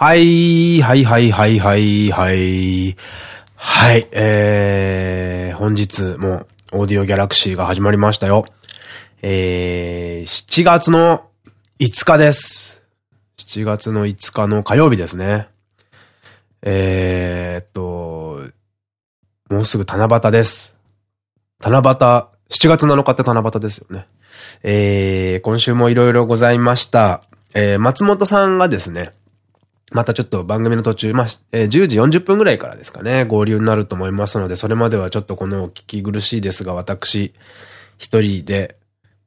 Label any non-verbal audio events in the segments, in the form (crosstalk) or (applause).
はい、はい、はい、はい、はい、はい。はい、えー、本日もオーディオギャラクシーが始まりましたよ。えー、7月の5日です。7月の5日の火曜日ですね。えーっと、もうすぐ七夕です。七夕、7月7日って七夕ですよね。えー、今週もいろいろございました。えー、松本さんがですね、またちょっと番組の途中、まあ、えー、10時40分ぐらいからですかね、合流になると思いますので、それまではちょっとこの聞き苦しいですが、私、一人で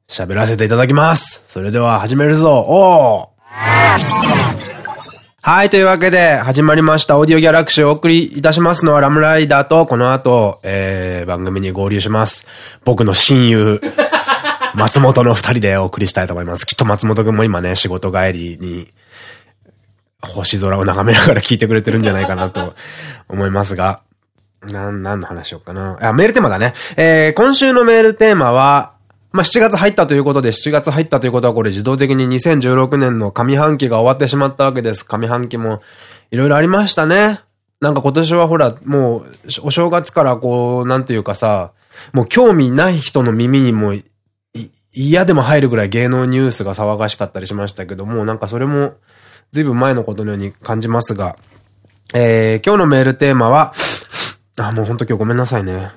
喋らせていただきます。それでは始めるぞおはい、というわけで始まりましたオーディオギャラクシーをお送りいたしますのはラムライダーとこの後、えー、番組に合流します。僕の親友、(laughs) 松本の二人でお送りしたいと思います。きっと松本くんも今ね、仕事帰りに星空を眺めながら聞いてくれてるんじゃないかなと思いますが、なん、何の話しようかな。あ、メールテーマだね。えー、今週のメールテーマは、まあ、7月入ったということで、7月入ったということはこれ自動的に2016年の上半期が終わってしまったわけです。上半期もいろいろありましたね。なんか今年はほら、もう、お正月からこう、なんていうかさ、もう興味ない人の耳にも嫌でも入るぐらい芸能ニュースが騒がしかったりしましたけども、なんかそれも、ずいぶん前のことのように感じますが、えー、今日のメールテーマは、あ、もうほんと今日ごめんなさいね。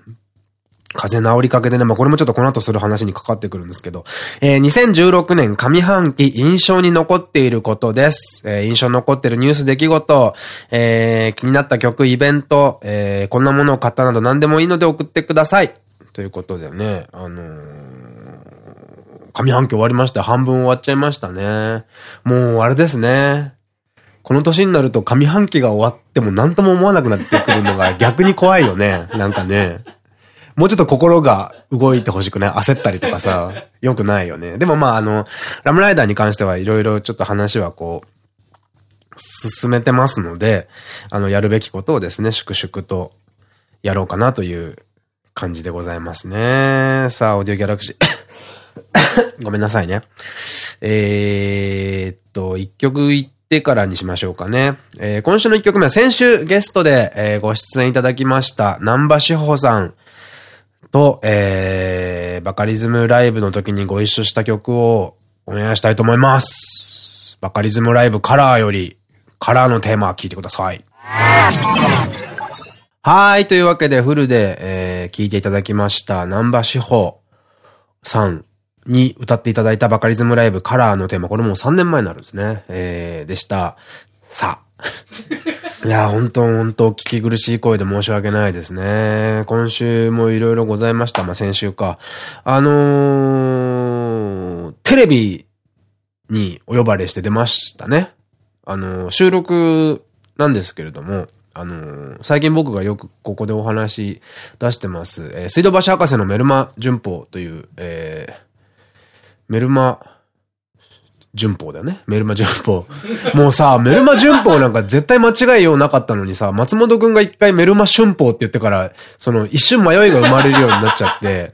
風邪治りかけでね、まあ、これもちょっとこの後する話にかかってくるんですけど、えー、2016年上半期印象に残っていることです。えー、印象に残ってるニュース出来事、えー、気になった曲、イベント、えー、こんなものを買ったなど何でもいいので送ってください。ということでね、あのー上半期終わりました。半分終わっちゃいましたね。もう、あれですね。この年になると上半期が終わっても何とも思わなくなってくるのが逆に怖いよね。(laughs) なんかね。もうちょっと心が動いてほしくない？焦ったりとかさ、良くないよね。でもまああの、ラムライダーに関してはいろいろちょっと話はこう、進めてますので、あの、やるべきことをですね、粛々とやろうかなという感じでございますね。さあ、オーディオギャラクシー (laughs) ごめんなさいね。えー、っと、一曲言ってからにしましょうかね。えー、今週の一曲目は先週ゲストで、えー、ご出演いただきました、南波志保さんと、えー、バカリズムライブの時にご一緒した曲をお願いしたいと思います。バカリズムライブカラーより、カラーのテーマ聞いてください。はい。というわけで、フルで、えー、聞いていただきました、南波志保さんに歌っていただいたバカリズムライブカラーのテーマ、これもう3年前になるんですね。えー、でした。さあ。(laughs) いや、本当本当聞き苦しい声で申し訳ないですね。今週もいろいろございました。まあ、先週か。あのー、テレビにお呼ばれして出ましたね。あのー、収録なんですけれども、あのー、最近僕がよくここでお話出してます、えー、水道橋博士のメルマ旬報という、えー、メルマ、順報だよね。メルマ順報。もうさ、メルマ順報なんか絶対間違いようなかったのにさ、松本くんが一回メルマ春報って言ってから、その一瞬迷いが生まれるようになっちゃって、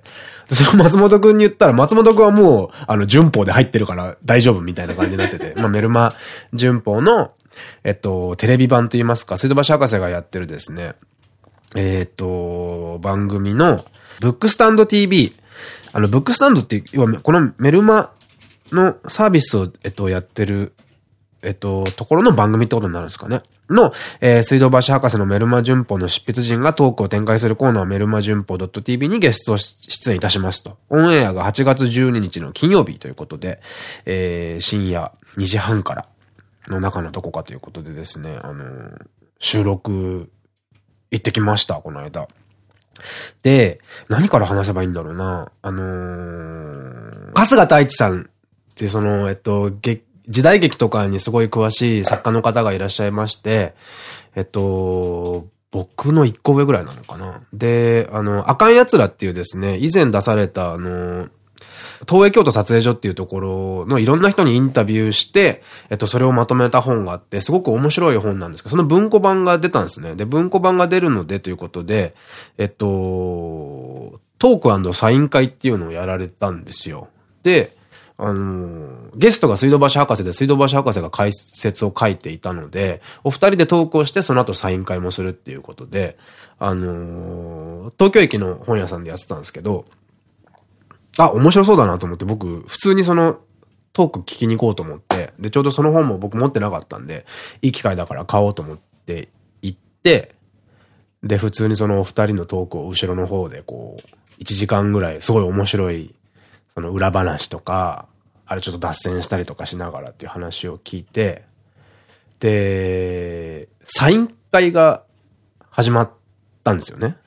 その松本くんに言ったら、松本くんはもう、あの、順報で入ってるから大丈夫みたいな感じになってて、まあメルマ順報の、えっと、テレビ版と言いますか、水道橋博士がやってるですね、えっと、番組の、ブックスタンド TV、あの、ブックスタンドって、要は、このメルマのサービスを、えっと、やってる、えっと、ところの番組ってことになるんですかね。の、えー、水道橋博士のメルマ旬報の執筆陣がトークを展開するコーナーメルマ旬報 .tv にゲスト出演いたしますと。オンエアが8月12日の金曜日ということで、えー、深夜2時半からの中のどこかということでですね、あのー、収録行ってきました、この間。で、何から話せばいいんだろうな。あのー、春日太一さんってその、えっと、時代劇とかにすごい詳しい作家の方がいらっしゃいまして、えっと、僕の一個上ぐらいなのかな。で、あの、あかん奴らっていうですね、以前出された、あの、東映京都撮影所っていうところのいろんな人にインタビューして、えっと、それをまとめた本があって、すごく面白い本なんですけど、その文庫版が出たんですね。で、文庫版が出るのでということで、えっと、トークサイン会っていうのをやられたんですよ。で、あの、ゲストが水道橋博士で水道橋博士が解説を書いていたので、お二人でトークをしてその後サイン会もするっていうことで、あの、東京駅の本屋さんでやってたんですけど、あ、面白そうだなと思って僕、普通にその、トーク聞きに行こうと思って、で、ちょうどその本も僕持ってなかったんで、いい機会だから買おうと思って行って、で、普通にそのお二人のトークを後ろの方でこう、1時間ぐらいすごい面白い、その裏話とか、あれちょっと脱線したりとかしながらっていう話を聞いて、で、サイン会が始まったんですよね。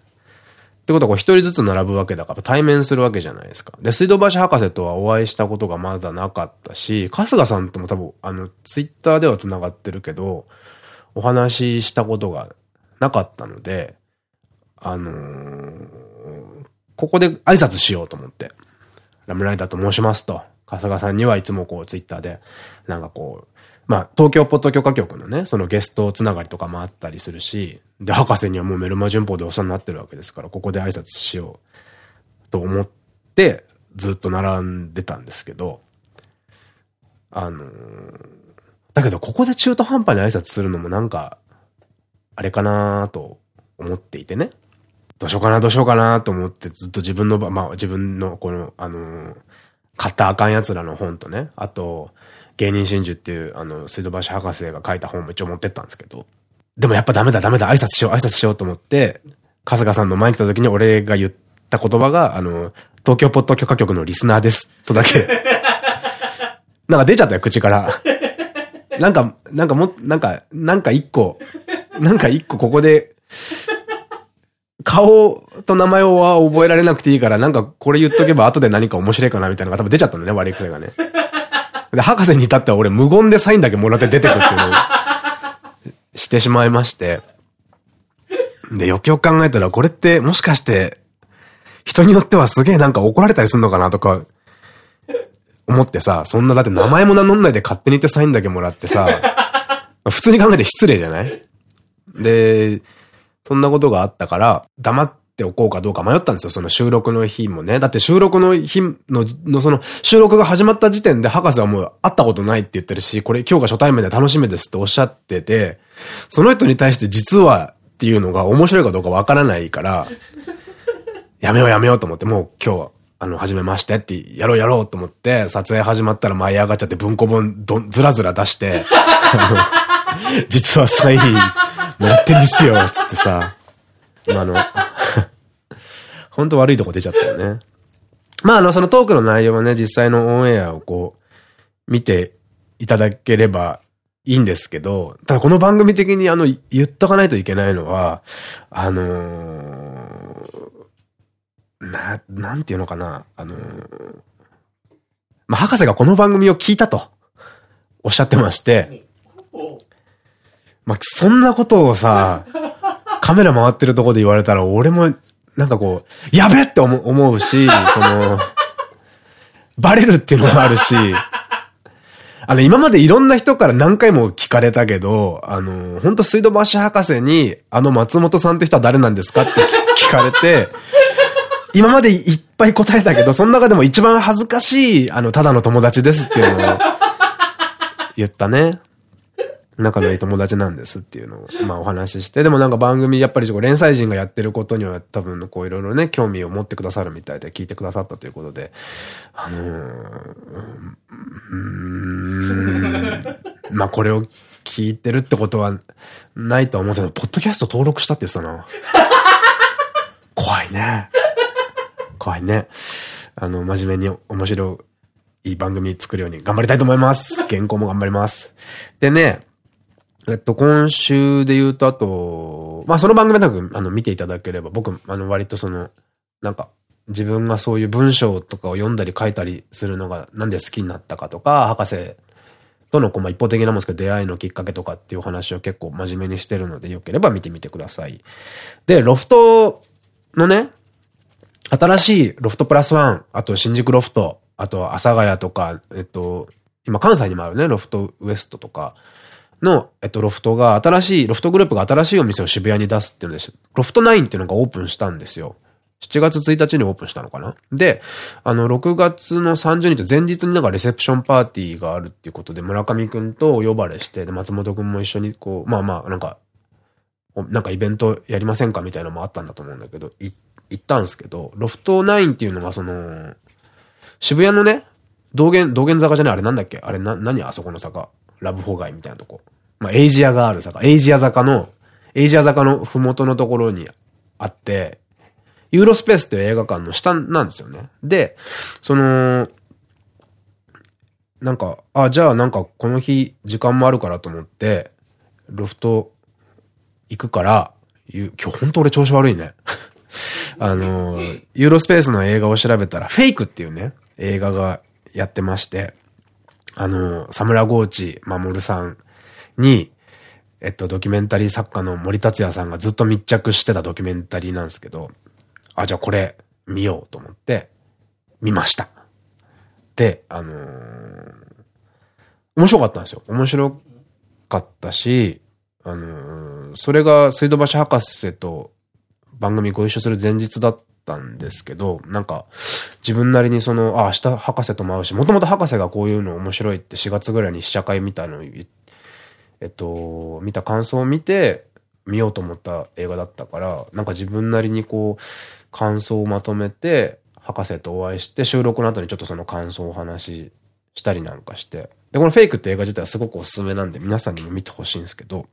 ってことはこう一人ずつ並ぶわけだから対面するわけじゃないですか。で、水道橋博士とはお会いしたことがまだなかったし、春日さんとも多分、あの、ツイッターでは繋がってるけど、お話ししたことがなかったので、あのー、ここで挨拶しようと思って。ラムライダーと申しますと。春日さんにはいつもこうツイッターで、なんかこう、まあ、東京ポッド許可局のね、そのゲストつながりとかもあったりするし、で、博士にはもうメルマ旬報でお世話になってるわけですから、ここで挨拶しようと思って、ずっと並んでたんですけど、あのー、だけどここで中途半端に挨拶するのもなんか、あれかなと思っていてね。どうしようかな、どうしようかなと思ってずっと自分の、まあ自分のこの、あのー、買ったあかん奴らの本とね、あと、芸人真珠っていう、あの、水道橋博士が書いた本も一応持ってったんですけど、でもやっぱダメだダメだ、挨拶しよう、挨拶しようと思って、春日さんの前に来た時に俺が言った言葉が、あの、東京ポッド許可局のリスナーです、とだけ (laughs) なんか出ちゃったよ、口から。なんか、なんかも、なんか、なんか一個、なんか一個ここで、顔と名前は覚えられなくていいから、なんかこれ言っとけば後で何か面白いかなみたいなのが多分出ちゃったんだね、悪い癖がね。で、博士に至っては俺無言でサインだけもらって出てくっていうのを (laughs) してしまいまして。で、よくよく考えたら、これってもしかして、人によってはすげえなんか怒られたりすんのかなとか、思ってさ、そんなだって名前も名乗んないで勝手に言ってサインだけもらってさ、普通に考えて失礼じゃない？で、そんなことがあったから、黙っっておこうかどうか迷ったんですよ、その収録の日もね。だって収録の日の、のその、収録が始まった時点で博士はもう会ったことないって言ってるし、これ今日が初対面で楽しみですっておっしゃってて、その人に対して実はっていうのが面白いかどうかわからないから、やめようやめようと思って、もう今日、あの、始めましてって、やろうやろうと思って、撮影始まったら舞い上がっちゃって文庫本ど、ずらずら出して、あの実はサインもらってんですよ、つってさ、あの、ほんと悪いとこ出ちゃったよね。まあ、あの、そのトークの内容はね、実際のオンエアをこう、見ていただければいいんですけど、ただこの番組的にあの、言っとかないといけないのは、あのー、な、なんていうのかな、あのー、まあ、博士がこの番組を聞いたと、おっしゃってまして、まあ、そんなことをさ、カメラ回ってるとこで言われたら、俺も、なんかこう、やべって思うし、その、バレるっていうのもあるし、あの、今までいろんな人から何回も聞かれたけど、あの、本当水道橋博士に、あの松本さんって人は誰なんですかって聞かれて、今までいっぱい答えたけど、その中でも一番恥ずかしい、あの、ただの友達ですっていうのを言ったね。仲のいい友達なんですっていうのを、まあお話しして、でもなんか番組、やっぱり連載人がやってることには多分こういろいろね、興味を持ってくださるみたいで聞いてくださったということで、あのー、うん、まあこれを聞いてるってことはないと思うけど、ポッドキャスト登録したって言ってたな。怖いね。怖いね。あの、真面目に面白いい番組作るように頑張りたいと思います。原稿も頑張ります。でね、えっと、今週で言うと、あと、まあ、その番組多分、あの、見ていただければ、僕、あの、割とその、なんか、自分がそういう文章とかを読んだり書いたりするのが、なんで好きになったかとか、博士との、こう、まあ、一方的なもんですけど、出会いのきっかけとかっていう話を結構真面目にしてるので、よければ見てみてください。で、ロフトのね、新しいロフトプラスワン、あと新宿ロフト、あと阿佐ヶ谷とか、えっと、今関西にもあるね、ロフトウエストとか、の、えっと、ロフトが、新しい、ロフトグループが新しいお店を渋谷に出すっていうので、ロフト9っていうのがオープンしたんですよ。7月1日にオープンしたのかな？で、あの、6月の30日前日になんかレセプションパーティーがあるっていうことで、村上くんとお呼ばれして、で、松本くんも一緒にこう、まあまあ、なんか、なんかイベントやりませんかみたいなのもあったんだと思うんだけど、行ったんですけど、ロフト9っていうのがその、渋谷のね、道玄、道玄坂じゃないあれなんだっけ？あれな、何あそこの坂？ラブホ街みたいなとこ。まあ、エイジアがある坂。エイジア坂の、エイジア坂のふもとのところにあって、ユーロスペースっていう映画館の下なんですよね。で、その、なんか、あ、じゃあなんかこの日時間もあるからと思って、ロフト行くから、今日本当俺調子悪いね。(laughs) あの、ユーロスペースの映画を調べたら、フェイクっていうね、映画がやってまして、あの、サムラゴーチ守さんに、えっと、ドキュメンタリー作家の森達也さんがずっと密着してたドキュメンタリーなんですけど、あ、じゃあこれ見ようと思って、見ました。で、あのー、面白かったんですよ。面白かったし、あのー、それが水道橋博士と番組ご一緒する前日だったたんですけど、なんか、自分なりにその、あ、明日博士とも会うし、もともと博士がこういうの面白いって4月ぐらいに試写会みたいのえっと、見た感想を見て、見ようと思った映画だったから、なんか自分なりにこう、感想をまとめて、博士とお会いして、収録の後にちょっとその感想をお話ししたりなんかして。で、このフェイクって映画自体はすごくおすすめなんで、皆さんにも見てほしいんですけど、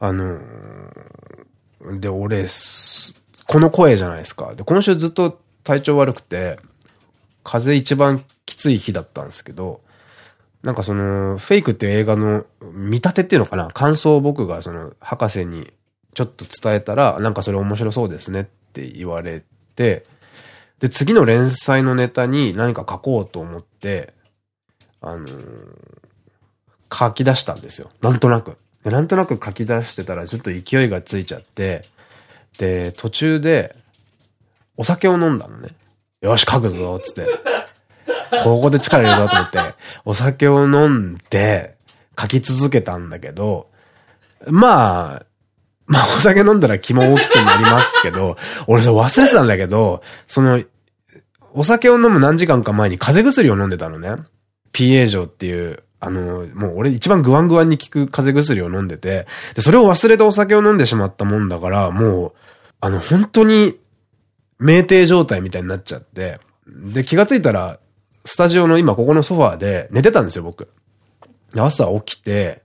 あの、で、俺、この声じゃないですか。で、今週ずっと体調悪くて、風一番きつい日だったんですけど、なんかその、フェイクっていう映画の見立てっていうのかな？感想を僕がその、博士にちょっと伝えたら、なんかそれ面白そうですねって言われて、で、次の連載のネタに何か書こうと思って、あのー、書き出したんですよ。なんとなく。で、なんとなく書き出してたらちょっと勢いがついちゃって、で、途中で、お酒を飲んだのね。よし、書くぞ、つって。ここで力入れるぞと思って、お酒を飲んで、書き続けたんだけど、まあ、まあお酒飲んだら気も大きくなりますけど、俺それ忘れてたんだけど、その、お酒を飲む何時間か前に風邪薬を飲んでたのね。PA 錠っていう、あの、もう俺一番グワングワンに効く風邪薬を飲んでて、で、それを忘れてお酒を飲んでしまったもんだから、もう、あの、本当に、酩酊状態みたいになっちゃって、で、気がついたら、スタジオの今ここのソファーで寝てたんですよ、僕。朝起きて、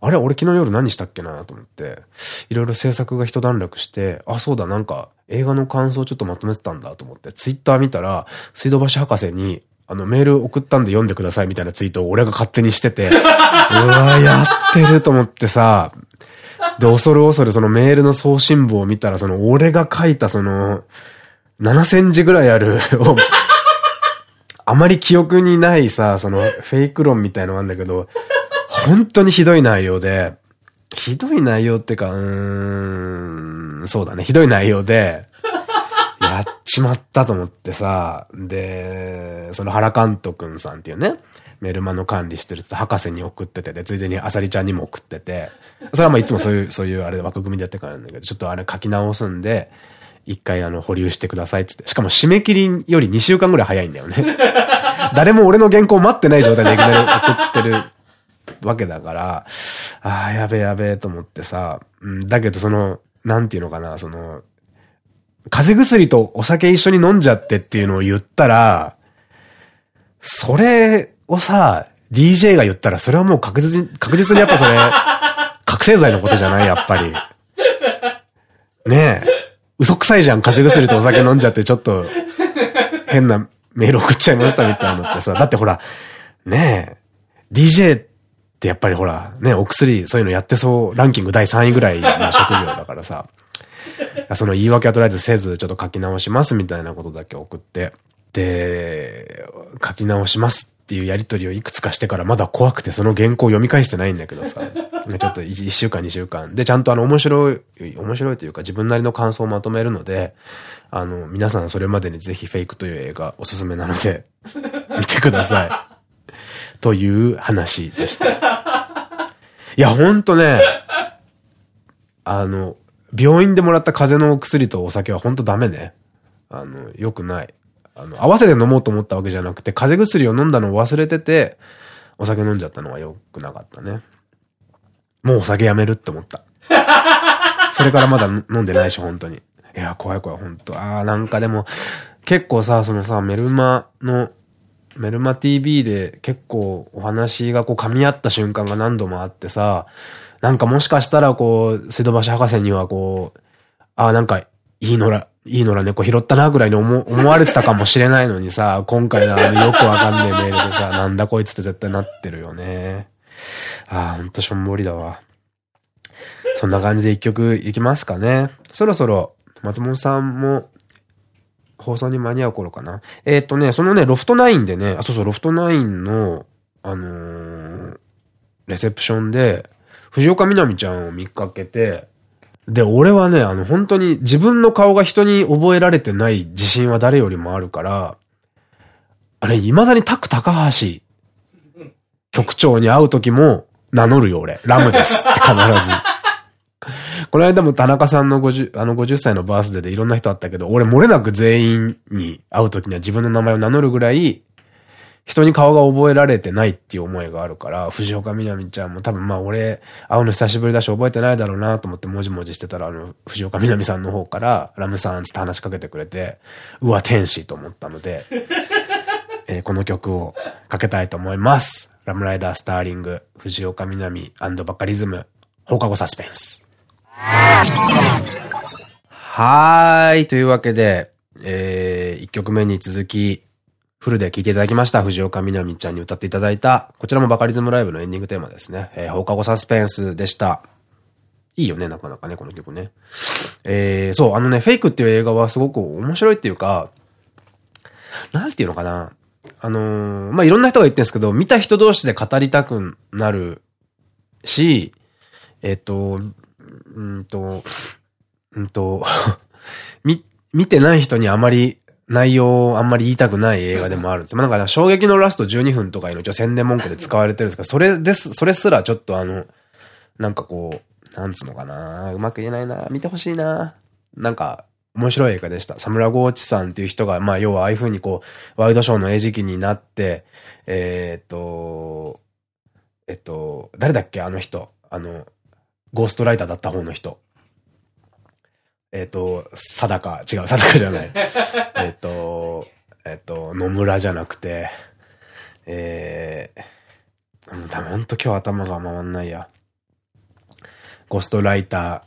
あれ俺昨日夜何したっけなと思って、いろいろ制作が一段落して、あ、そうだ、なんか映画の感想ちょっとまとめてたんだと思って、ツイッター見たら、水道橋博士に、あの、メール送ったんで読んでくださいみたいなツイートを俺が勝手にしてて、(laughs) うわやってると思ってさ、(laughs) で、恐る恐るそのメールの送信簿を見たら、その俺が書いたその、7センチぐらいある (laughs) あまり記憶にないさ、そのフェイク論みたいのがあるんだけど、本当にひどい内容で、ひどい内容ってか、うーん、そうだね、ひどい内容で、やっちまったと思ってさ、で、その原監督さんっていうね、メルマの管理してると博士に送ってて、で、ついでにあさりちゃんにも送ってて、それはまあいつもそういう、(laughs) そういうあれ枠組みでやってからなんだけど、ちょっとあれ書き直すんで、一回あの、保留してくださいっつって。しかも締め切りより2週間ぐらい早いんだよね。(laughs) 誰も俺の原稿待ってない状態でいきなり送ってるわけだから、ああ、やべえやべえと思ってさ、うん、だけどその、なんていうのかな、その、風邪薬とお酒一緒に飲んじゃってっていうのを言ったら、それをさ、DJ が言ったらそれはもう確実に、確実にやっぱそれ、(laughs) 覚醒剤のことじゃないやっぱり。ねえ。嘘くさいじゃん、風邪薬とお酒飲んじゃってちょっと、変なメール送っちゃいましたみたいなのってさ、だってほら、ねえ、DJ ってやっぱりほら、ね、お薬、そういうのやってそう、ランキング第3位ぐらいの職業だからさ、その言い訳はとりあえずせず、ちょっと書き直しますみたいなことだけ送って、で、書き直しますっていうやりとりをいくつかしてからまだ怖くてその原稿を読み返してないんだけどさ、(laughs) ちょっと 1, 1週間2週間でちゃんとあの面白い、面白いというか自分なりの感想をまとめるので、あの、皆さんそれまでにぜひフェイクという映画おすすめなので、(laughs) 見てください。という話でした。(laughs) いや、ほんとね、あの、病院でもらった風邪のお薬とお酒はほんとダメね。あの、良くない。あの、合わせて飲もうと思ったわけじゃなくて、風邪薬を飲んだのを忘れてて、お酒飲んじゃったのは良くなかったね。もうお酒やめるって思った。それからまだ飲んでないし、本当に。いや、怖い怖い、本当ああ、なんかでも、結構さ、そのさ、メルマの、メルマ TV で結構お話がこう噛み合った瞬間が何度もあってさ、なんかもしかしたらこう、水道橋博士にはこう、ああ、なんか、いいのら、いいのら猫拾ったなぐらいに思、(laughs) 思われてたかもしれないのにさ、今回のあのよくわかんねえメールでさ、(laughs) なんだこいつって絶対なってるよね。ああ、ほんとしょんぼりだわ。そんな感じで一曲いきますかね。そろそろ、松本さんも、放送に間に合う頃かな。えー、っとね、そのね、ロフトナインでね、あ、そうそう、ロフトナインの、あのー、レセプションで、藤岡みなみちゃんを見かけて、で、俺はね、あの、本当に自分の顔が人に覚えられてない自信は誰よりもあるから、あれ、未だにタク高橋局長に会う時も名乗るよ、俺。ラムですって必ず。この間も田中さんの50、あの50歳のバースデーでいろんな人あったけど、俺漏れなく全員に会う時には自分の名前を名乗るぐらい、人に顔が覚えられてないっていう思いがあるから、藤岡みなみちゃんも多分まあ俺、会うの久しぶりだし覚えてないだろうなと思ってもじもじしてたら、あの、藤岡みなみさんの方から、ラムさんつって話しかけてくれて、うわ、天使と思ったので、(laughs) えー、この曲をかけたいと思います。ラムライダースターリング、藤岡みなみバカリズム、放課後サスペンス。はーい。というわけで、えー、1曲目に続き、フルで聴いていただきました。藤岡みなみちゃんに歌っていただいた、こちらもバカリズムライブのエンディングテーマですね。えー、放課後サスペンスでした。いいよね、なかなかね、この曲ね。えー、そう、あのね、フェイクっていう映画はすごく面白いっていうか、なんていうのかな。あのー、まあ、いろんな人が言ってるんですけど、見た人同士で語りたくなるし、えっ、と、うんと、うんと、(laughs) み、見てない人にあまり内容をあんまり言いたくない映画でもあるんです。まあ、なんか衝撃のラスト12分とかいうの一応宣伝文句で使われてるんですけど、それです、それすらちょっとあの、なんかこう、なんつうのかなうまく言えないな見てほしいななんか、面白い映画でした。サムラゴーチさんっていう人が、まあ要はああいう風にこう、ワイドショーの餌食になって、えー、っと、えっと、誰だっけあの人。あの、ゴーストライターだった方の人。えっと、定か、違う、定かじゃない。(laughs) えっと、えっと、野村じゃなくて、えー、もうほんと今日頭が回んないや。ゴーストライタ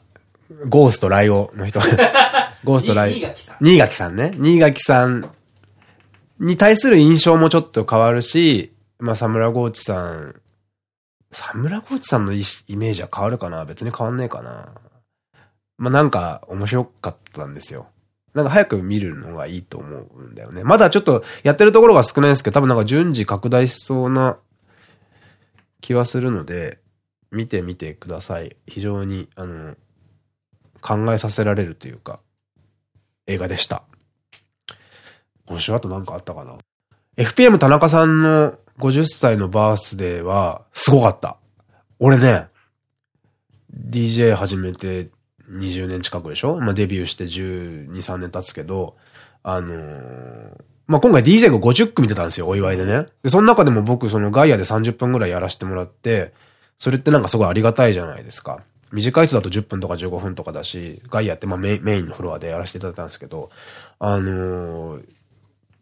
ー、ゴーストライターの人。(laughs) ゴーストライ、新垣さんね。新垣さんに対する印象もちょっと変わるし、まあ、サムラゴーチさんサムラコーチさんのイメージは変わるかな？別に変わんねえかなまあ、なんか面白かったんですよ。なんか早く見るのがいいと思うんだよね。まだちょっとやってるところが少ないんですけど、多分なんか順次拡大しそうな気はするので、見てみてください。非常に、あの、考えさせられるというか、映画でした。今週あと何かあったかな ?FPM 田中さんの50歳のバースデーは、すごかった。俺ね、DJ 始めて20年近くでしょ？まあ、デビューして12、3年経つけど、あのー、まあ、今回 DJ が50組出たんですよ、お祝いでね。で、その中でも僕、そのガイアで30分ぐらいやらせてもらって、それってなんかすごいありがたいじゃないですか。短い人だと10分とか15分とかだし、ガイアってまあメインのフロアでやらせていただいたんですけど、あのー、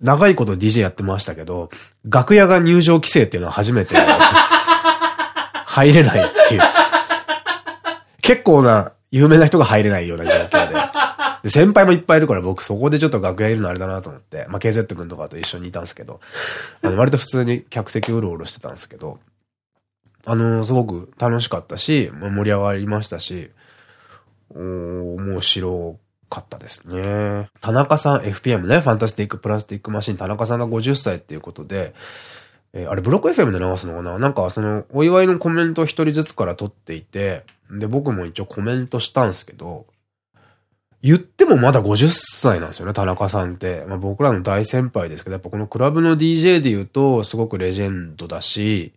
長いこと DJ やってましたけど、楽屋が入場規制っていうのは初めて、入れないっていう。結構な有名な人が入れないような状況で。で、先輩もいっぱいいるから僕そこでちょっと楽屋いるのあれだなと思って、まあ KZ 君とかと一緒にいたんですけど、あの割と普通に客席うろうろしてたんですけど、あの、すごく楽しかったし、まあ、盛り上がりましたし、面白かったですね。田中さん、FPM ね、ファンタスティックプラスティックマシン、田中さんが50歳っていうことで、えー、あれブロック FM で流すのかな？なんかその、お祝いのコメント一人ずつから取っていて、で、僕も一応コメントしたんすけど、言ってもまだ50歳なんですよね、田中さんって。まあ僕らの大先輩ですけど、やっぱこのクラブの DJ で言うと、すごくレジェンドだし、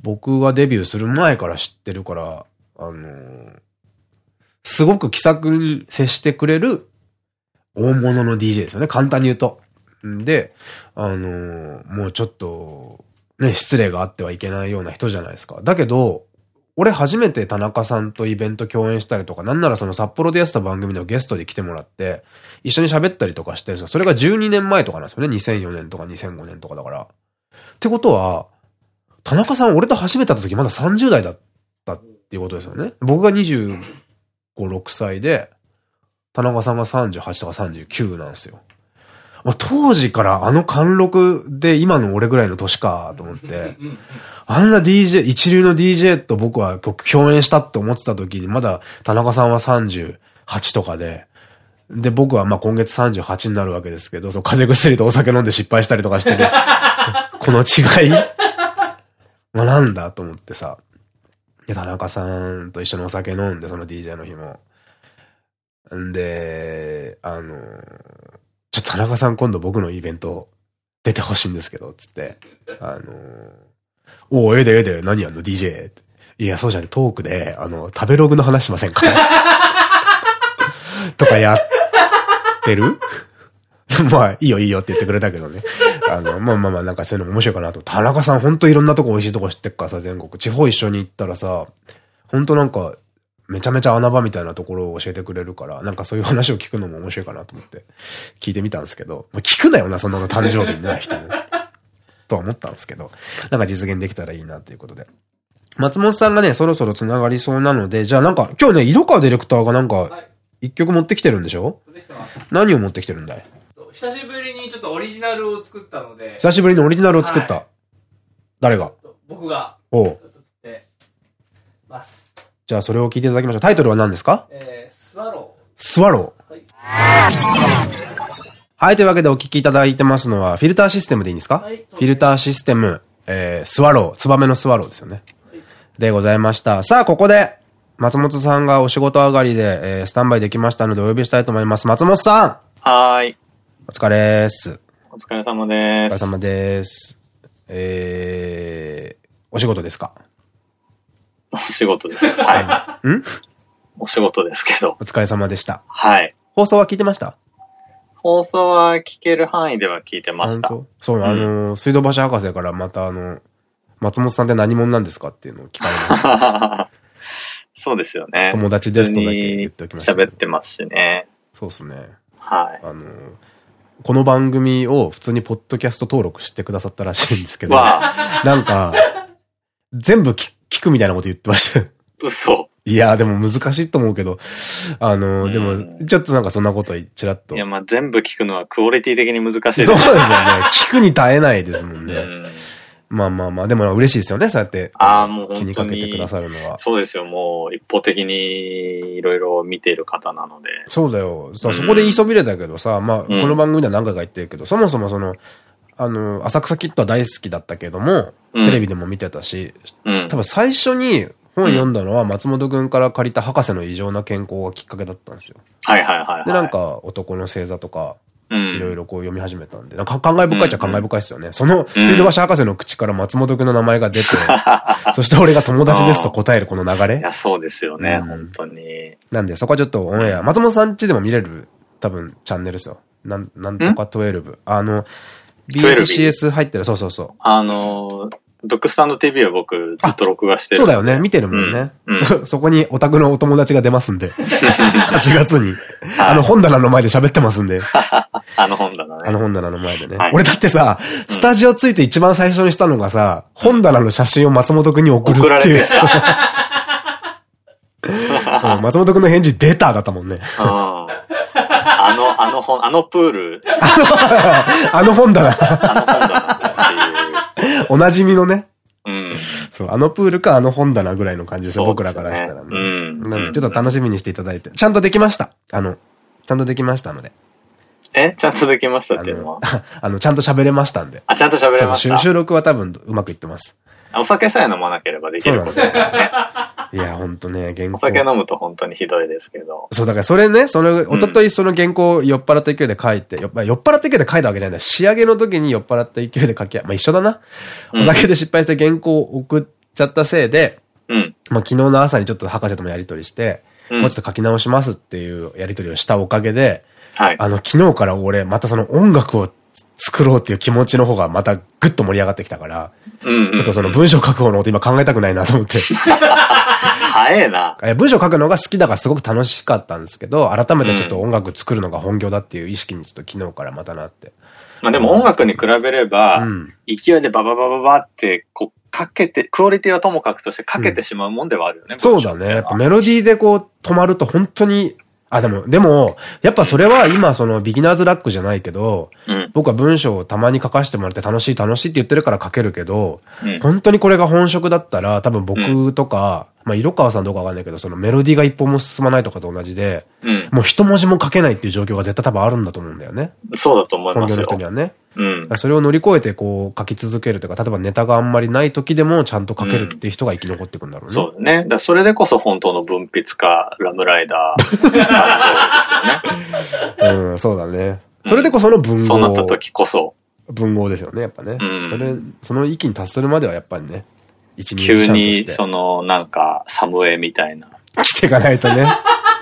僕がデビューする前から知ってるから、あのーすごく気さくに接してくれる大物の DJ ですよね。簡単に言うと。で、あのー、もうちょっと、ね、失礼があってはいけないような人じゃないですか。だけど、俺初めて田中さんとイベント共演したりとか、なんならその札幌でやってた番組のゲストで来てもらって、一緒に喋ったりとかしてるんですよ。それが12年前とかなんですよね。2004年とか2005年とかだから。ってことは、田中さん俺と初めて会った時まだ30代だったっていうことですよね。僕が25、6歳で、田中さんが38とか39なんですよ。当時からあの貫禄で今の俺ぐらいの年かと思って、あんな DJ、一流の DJ と僕は共演したって思ってた時に、まだ田中さんは38とかで、で、僕はまあ今月38になるわけですけど、そう、風邪薬とお酒飲んで失敗したりとかしてる、(laughs) この違い。まあなんだと思ってさ、で、田中さんと一緒にお酒飲んで、その DJ の日も。んで、あのちょっと田中さん今度僕のイベント出てほしいんですけど、つって。あのおお、ええでええで、何やんの ?DJ? いや、そうじゃね、トークで、あの、食べログの話しませんか？(laughs) とかやってる？(laughs) まあ、いいよいいよって言ってくれたけどね。あの、まあまあまあ、なんかそういうの面白いかなと。田中さんほんといろんなとこ美味しいとこ知ってっからさ、全国。地方一緒に行ったらさ、ほんとなんか、めちゃめちゃ穴場みたいなところを教えてくれるから、なんかそういう話を聞くのも面白いかなと思って聞いてみたんですけど、まあ、聞くなよな、そんなの誕生日にない人も。とは思ったんですけど、なんか実現できたらいいなということで。松本さんがね、そろそろ繋がりそうなので、じゃあなんか、今日ね、色川ディレクターがなんか、一曲持ってきてるんでしょ？何を持ってきてるんだい？久しぶりにちょっとオリジナルを作ったので。久しぶりにオリジナルを作った。はい、誰が？僕が。おう。ます。じゃあそれを聞いていただきましょう。タイトルは何ですか？えー、スワロー。スワロー。はい。はい、というわけでお聞きいただいてますのは、フィルターシステムでいいんですか、はい、フィルターシステム、えー、スワロー、ツバメのスワローですよね。はい、でございました。さあ、ここで、松本さんがお仕事上がりで、えー、スタンバイできましたのでお呼びしたいと思います。松本さんはーい。お疲れです。お疲れ様です。お疲れ様です。えー、お仕事ですか？お仕事です。はい。ん？お仕事ですけど。お疲れ様でした。はい。放送は聞いてました？放送は聞ける範囲では聞いてました。そう、あの、水道橋博士からまたあの、松本さんって何者なんですかっていうのを聞かれました。(laughs) そうですよね。友達ですとだけ言っておきました。喋ってますしね。そうですね。はい。あの、この番組を普通にポッドキャスト登録してくださったらしいんですけど、なんか、全部聞聞くみたいなこと言ってました。嘘。いや、でも難しいと思うけど、あの、でも、ちょっとなんかそんなことちらっと。いや、まあ全部聞くのはクオリティ的に難しいです (laughs) そうですよね。聞くに耐えないですもんね。まあまあまあ、でも嬉しいですよね、そうやって。ああ、もう気にかけてくださるのは。そうですよ、もう一方的にいろいろ見ている方なので。そうだよ。そこで言いそびれたけどさ、まあ、この番組では何回か言ってるけど、そもそもその、あの、浅草キッドは大好きだったけども、テレビでも見てたし、多分最初に本読んだのは松本くんから借りた博士の異常な健康がきっかけだったんですよ。はいはいはい、で、なんか男の星座とか、いろいろこう読み始めたんで、なんか感慨深いっちゃ感慨深いですよね。その水道橋博士の口から松本くんの名前が出て、(laughs) そして俺が友達ですと答えるこの流れ。いや、そうですよね、本当に。なんで、そこはちょっとオンエア、松本さんちでも見れる多分チャンネルですよ。なん、なんとか12。あの、BSCS 入ってる、そうそうそう。あの、ドッグスタンド TV は僕ずっと録画してる。そうだよね。見てるもんね。うんそそこにオタクのお友達が出ますんで。(laughs) 8月に。あの本棚の前で喋ってますんで。(laughs) あの本棚ね。あの本棚の前でね。はい、俺だってさ、スタジオついて一番最初にしたのがさ、本棚の写真を松本くんに送るっていう。(laughs) 松本くんの返事出ただったもんね。あの、あの本、あのプール。(laughs) あの本棚。あの本棚っていう。おなじみのね。うん。そう、あのプールかあの本棚ぐらいの感じですよ、僕らからしたらね。うん。なんで、ちょっと楽しみにしていただいて。ちゃんとできました。あの、ちゃんとできましたので。え？ちゃんとできましたっていうのは？あの、(laughs) ちゃんと喋れましたんで。あ、ちゃんと喋れました収録は多分うまくいってます。お酒さえ飲まなければできることですからね。いや、ほんとね、原稿。お酒飲むと本当にひどいですけど。そう、だからそれね、その、おとといその原稿を酔っ払った勢いで書いて、酔っ払った勢いで書いたわけじゃないんだ。仕上げの時に酔っ払った勢いで書き、まあ一緒だな。お酒で失敗して原稿を送っちゃったせいで、うん。まあ昨日の朝にちょっと博士ともやりとりして、うんもうちょっと書き直しますっていうやりとりをしたおかげで、はい。あの、昨日から俺、またその音楽を作ろうっていう気持ちの方がまたグッと盛り上がってきたから、うんうんちょっとその文章書く方のこと今考えたくないなと思って。(laughs) 早えな。え文章書くのが好きだからすごく楽しかったんですけど、改めてちょっと音楽作るのが本業だっていう意識にちょっと昨日からまたなって。まあでも音楽に比べれば、うん。勢いでバババババって、こう、かけて、クオリティはともかくとしてかけてしまうもんではあるよね。そうだね。メロディーでこう止まると本当に、あ、でも、でも、やっぱそれは今そのビギナーズラックじゃないけど、うん。僕は文章をたまに書かせてもらって楽しい楽しいって言ってるから書けるけど、うん。本当にこれが本職だったら多分僕とか、まあ色川さんどうかわかんないけど、そのメロディーが一歩も進まないとかと同じで、うん。もう一文字も書けないっていう状況が絶対多分あるんだと思うんだよね。そうだと思い本業ますよ。の人にはね。うん。それを乗り越えてこう書き続けるというか、例えばネタがあんまりない時でもちゃんと書けるっていう人が生き残っていくんだろうね。そうだね。だそれでこそ本当の文筆家、ラムライダーですよね。うん、そうだね。それでこその文豪。そうなった時こそ、文豪ですよね、やっぱね。うんそれ、その域に達するまではやっぱりね、一急にそのなんかサムエみたいな来ていかないとね。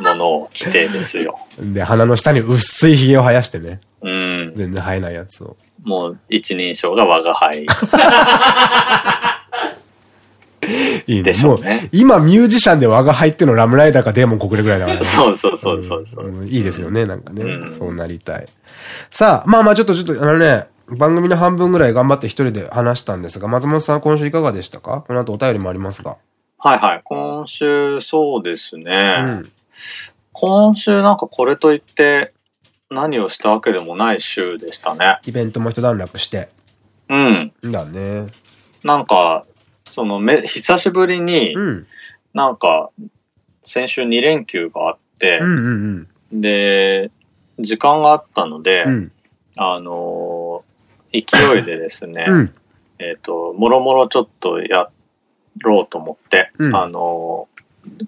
ものを着てですよ。で、鼻の下に薄い髭を生やしてね。うん。全然生えないやつを。もう一人称が我が輩。(laughs) いいね。でしょうねもう、今ミュージシャンで我が輩ってのラムライダーかデーモン国れぐらいだからね。そうそうそうそうそう。んいいですよね、なんかね。うんそうなりたい。さあ、まあまあちょっとちょっと、あのね、番組の半分ぐらい頑張って一人で話したんですが、松本さん今週いかがでしたか？この後お便りもありますが。はいはい。今週そうですね。うん。今週なんかこれといって何をしたわけでもない週でしたね。イベントも一段落して。うん。だね。なんか、そのめ、久しぶりにう、ん。なんか、先週2連休があって。で、時間があったので、うん。あのー勢いでですね、うん。えっと、もろもろちょっとやろうと思って、うんあのー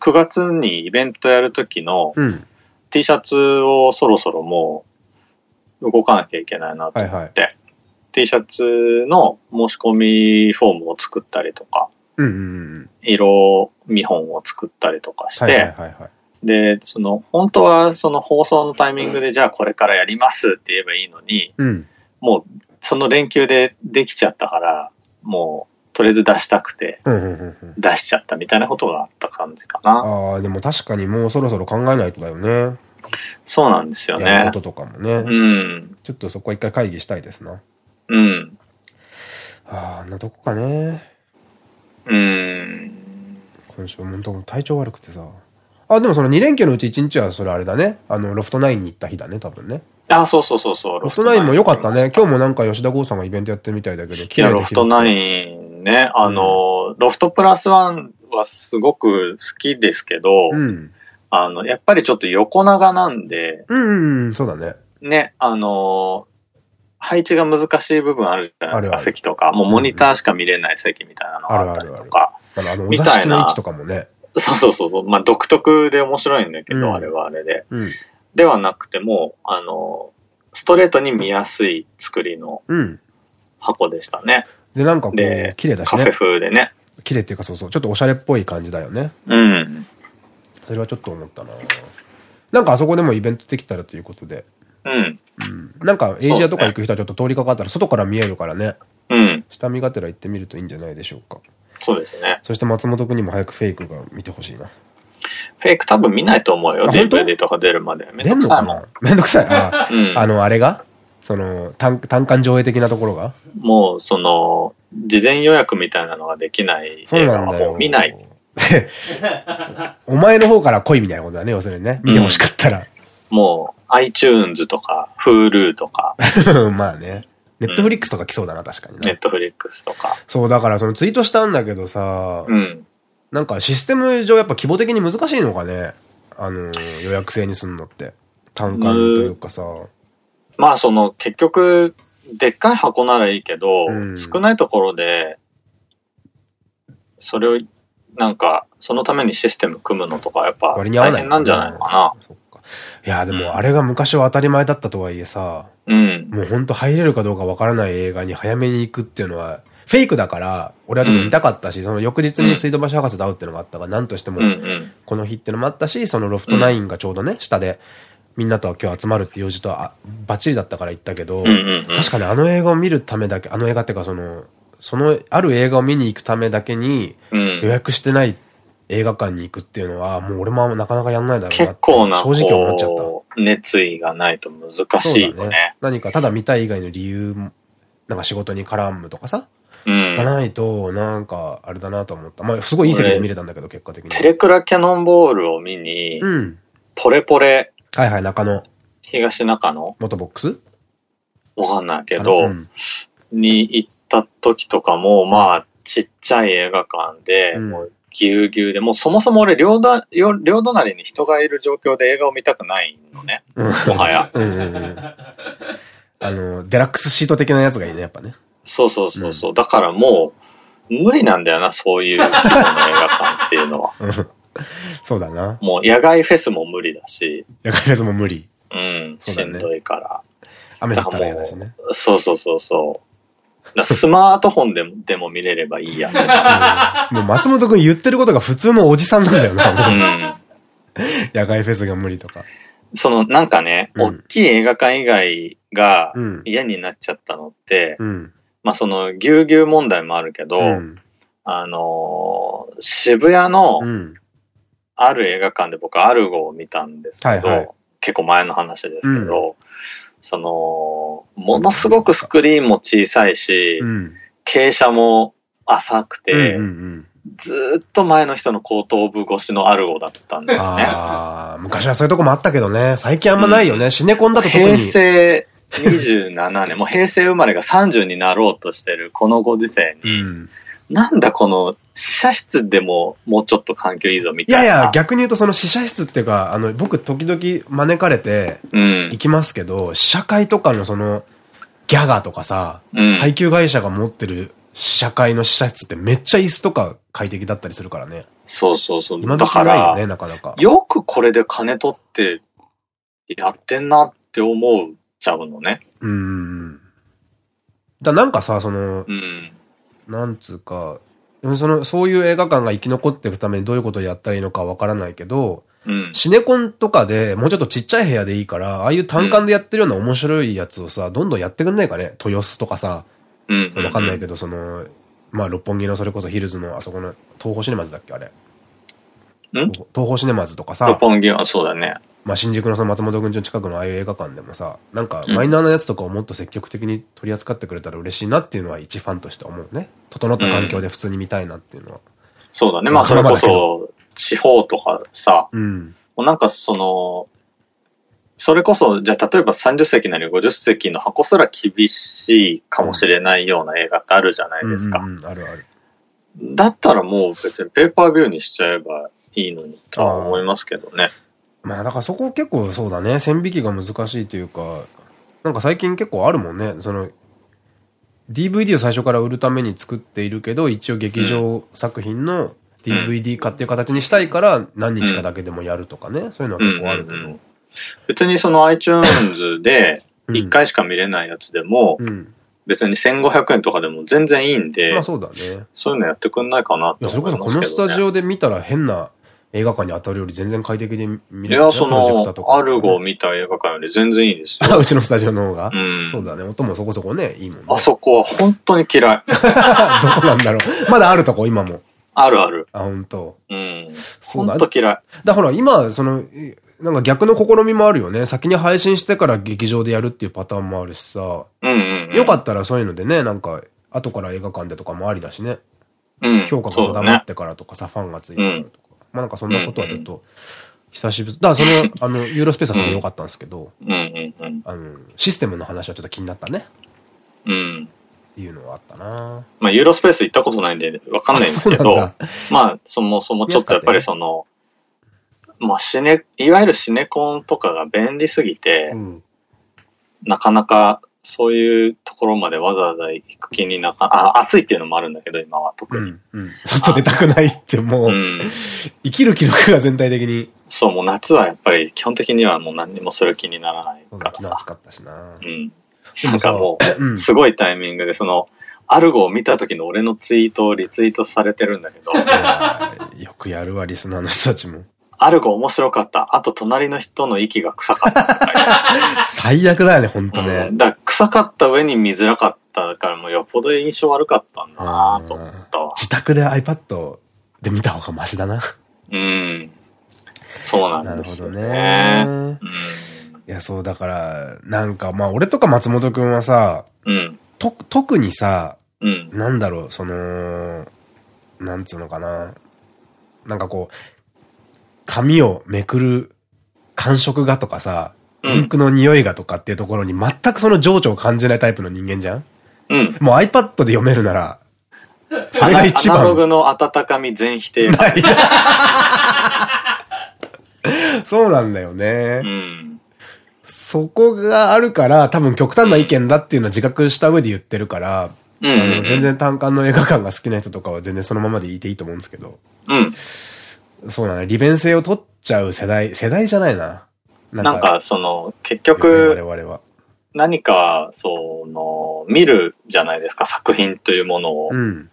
9月にイベントやるときのうん。T シャツをそろそろもう動かなきゃいけないなとはいはい。T シャツの申し込みフォームを作ったりとか。色見本を作ったりとかして。で、その、本当はその放送のタイミングでじゃあこれからやりますって言えばいいのに、うん。もうその連休でできちゃったから、もうとりあえず出したくて。出しちゃったみたいなことがあった感じかな。ああ、でも確かにもうそろそろ考えないとだよね。そうなんですよねやるこ。ととかもね。うん。ちょっとそこは一回会議したいですな。うん。ああ、なとこかね。うん。今週本当体調悪くてさ。あ、でもその2連休のうち1日はそれあれだね。あの、ロフトナインに行った日だね、多分ね。あ、そうそうそうそう。ロフトナインも良かったね。今日もなんか吉田剛さんがイベントやってるみたいだけど、いや、ロフトナン。インね、あの、ロフトプラスワンはすごく好きですけど、うん。あの、やっぱりちょっと横長なんで、うんうんうん、そうだね。ね、あの、配置が難しい部分あるじゃないですか、あるある席とか。もうモニターしか見れない席みたいなのがあったりとか。あの、あのおみたいな座敷の位置とかもね。そうそうそうそう。まあ、独特で面白いんだけど、うんあれはあれで。うん。ではなくても、あの、ストレートに見やすい作りのうん。箱でしたね。で、なんかこでう、綺麗だしカフェね。風でね。綺麗っていうかそうそう、ちょっとおしゃれっぽい感じだよね。うん。それはちょっと思ったななんかあそこでもイベントできたらということで。うん。うん。なんかエイジアとか行く人はちょっと通りかかったら外から見えるからね。うん。下見がてら行ってみるといいんじゃないでしょうか。そうですね。そして松本くんにも早くフェイクが見てほしいな。フェイク多分見ないと思うよ。あ本当？DVD とか出るまで。めんどくさいもんな。めんどくさい。あ、うんあの、あれが？その、単単館上映的なところが？もう、その、事前予約みたいなのができないそう映画はなんだよ。もう見ない。(laughs) お前の方から来いみたいなことだね、要するにね。見てほしかったら。もう、iTunes とか、Hulu とか、(laughs) まあね。ネットフリックスとか来そうだな、確かにね。Netflix とか。そう、だからそのツイートしたんだけどさ、うん。なんかシステム上やっぱ規模的に難しいのかね。あの、予約制にすんのって。単館というかさ。まあ、その、結局、でっかい箱ならいいけど、うん少ないところで、それを、なんか、そのためにシステム組むのとか、やっぱ、大変なんじゃないのかそっか。いや、でもあれが昔は当たり前だったとはいえさ、な。うん。もうほんと入れるかどうかわからない映画に早めに行くっていうのは、フェイクだから、俺はちょっと見たかったし、その翌日に水道橋博士と会うっていうのがあったから、なんとしても。この日っていうのもあったし、そのロフトナインがちょうどね、下で、みんなと今日集まるっていう用事とは、あバッチリだったから行ったけど、確かにあの映画を見るためだけ、あの映画っていうかその、その、ある映画を見に行くためだけに、うん予約してない映画館に行くっていうのは、もう俺もなかなかやんないだろうなって結構な、正直思っちゃった。熱意がないと難しいよそうだね。何かただ見たい以外の理由も、なんか仕事に絡むとかさ、うん。がないと、なんか、あれだなと思った。まあ、すごいいい席で見れたんだけど、結果的に。テレクラキャノンボールを見に、うん。ポレポレはいはい、中野、東中野元ボックス？わかんないけど、うんに行った時とかも、まあ、ちっちゃい映画館で、うんもうぎゅうぎゅうで、もうそもそも俺両だ、両両隣に人がいる状況で映画を見たくないのね。うんもはや。あの、デラックスシート的なやつがいいね、やっぱね。そうそうそうそう。だからもう、無理なんだよな、そういう規模の映画館っていうのは。う (laughs) んそうだな。もう野外フェスも無理だし、やかりやつも無理。うん、しんどいから。雨降ったら嫌だしね。そうそうそうそう。スマートフォンでもでも見れればいいや。もう松本くん言ってることが普通のおじさんなんだような。ん。野外フェスが無理とか。その、なんかね、うん大きい映画館以外がうん。嫌になっちゃったのって、うん。まあその、ぎゅうぎゅう問題もあるけど、うん。あのー渋谷のうん。ある映画館で僕アルゴを見たんですけど、はいはい結構前の話ですけど、その、ものすごくスクリーンも小さいし、うん。傾斜も浅くて、ずーっと前の人の後頭部越しのアルゴだったんですね。昔はそういうとこもあったけどね。最近あんまないよね。シネコンだと特平に。成27年、もう平成生まれが30になろうとしてるこのご時世に、うん。なんだこの試写室でももうちょっと環境いいぞみいたいな。やいや、逆に言うとその試写室っていうか、あの、僕時々招かれてうん行。きますけど、試写会とかのその、ギャガーとかさ、うん。配給会社が持ってる試写会の試写室ってめっちゃ椅子とか快適だったりするからね。そうそうそう。今だから、時ないよね、なかなか。よくこれで金取ってやってんなって思っちゃうのね。うん。だなんかさ、その、うん。なんつうか、その、そういう映画館が生き残っていくためにどういうことをやったらいいのかわからないけど、うん。シネコンとかでもうちょっとちっちゃい部屋でいいから、ああいう単館でやってるような面白いやつをさ、どんどんやってくんないかね？豊洲とかさ、うん。わかんないけど、その、まあ、六本木のそれこそヒルズのあそこの東宝シネマズだっけあれ。ん東宝シネマズとか六さ、本木はそうだね。まあ、新宿のその松本くんちの近くのああいう映画館でもさ、なんかマイナーなやつとかをもっと積極的に取り扱ってくれたら嬉しいなっていうのは一ファンとして思うね。整った環境で普通に見たいなっていうのは。そうだね。まあそれこそ地方とかさ、うん。もうなんかその、それこそ、じゃあ例えば30席なり50席の箱すら厳しいかもしれないような映画ってあるじゃないですか。うんうんうんあるある。だったらもう別にペーパービューにしちゃえばいいのにとは思いますけどね。まあだからそこ結構そうだね、線引きが難しいというか、なんか最近結構あるもんね、その、DVD を最初から売るために作っているけど、一応劇場作品の DVD 化っていう形にしたいから何日かだけでもやるとかね、そういうのは結構あるけど。別にその iTunes でうん1回しか見れないやつでも、うん。別に1500円とかでも全然いいんで、まあそうだね。そういうのやってくんないかなっていや、それ思いこそこのますけど、ね。スタジオで見たら変な映画館に当たるより全然快適で見れるいや、その、アルゴを見た映画館より全然いいですよ。あ (laughs) うちのスタジオの方が、うん。そうだね。音もそこそこね、いいもんね。あそこは本当に嫌い。(laughs) どこなんだろう。まだあるとこ、今も。あるある。あ、本当。うん。そうだ本当嫌い。だから今、その、えなんか逆の試みもあるよね。先に配信してから劇場でやるっていうパターンもあるしさ。うんうん、うん。よかったらそういうのでね、なんか、後から映画館でとかもありだしね。うん。評価が。定まってからとかさ、ファンがついてからとか。まあなんかそんなことはちょっと、久しぶり。だからその、(laughs) あの、ユーロスペースはすごい良かったんですけど。あの、システムの話はちょっと気になったね。うん。っていうのはあったなまあ、ユーロスペース行ったことないんでわかんないんですけど。まあ、そもそもちょっとやっぱりその、まあ、シネ、いわゆるシネコンとかが便利すぎてう、ん。なかなかそういうところまでわざわざ行く気になか、あ、暑いっていうのもあるんだけど、今は特に。うん。うん。外出たくないってもう、うん。生きる気力が全体的に。そう、もう夏はやっぱり基本的にはもう何にもする気にならないからさ。暑かったしなうん。なんかもうすごいタイミングで、その、アルゴを見た時の俺のツイートをリツイートされてるんだけど、(laughs) よくやるわ、リスナーの人たちも。アルゴ面白かった。あと隣の人の息が臭かった。(laughs) 最悪だよね、ほんとねう。んだから臭かった上に見づらかったからもうよっぽど印象悪かったんだなと思ったわ。自宅で iPad で見た方がマシだな。うん。そうななんるほどですよね。ね。うん。いや、そう、だから、なんか、まあ、俺とか松本くんはさ、うん。と、特にさ、うん。なんだろう、その、なんつうのかな。なんかこう、紙をめくる感触がとかさ、うんインクの匂いがとかっていうところに全くその情緒を感じないタイプの人間じゃん？うん。もう iPad で読めるなら、それが一番。アナログの温かみ全否定。ない。そうなんだよね。うん。そこがあるから、多分極端な意見だっていうのは自覚した上で言ってるから、全然単館の映画館が好きな人とかは全然そのままでいていいと思うんですけど、うん。そうだね、利便性を取っちゃう世代、世代じゃないな。なんか、その、結我局、々は。何か、その、見るじゃないですか、作品というものをう。ん。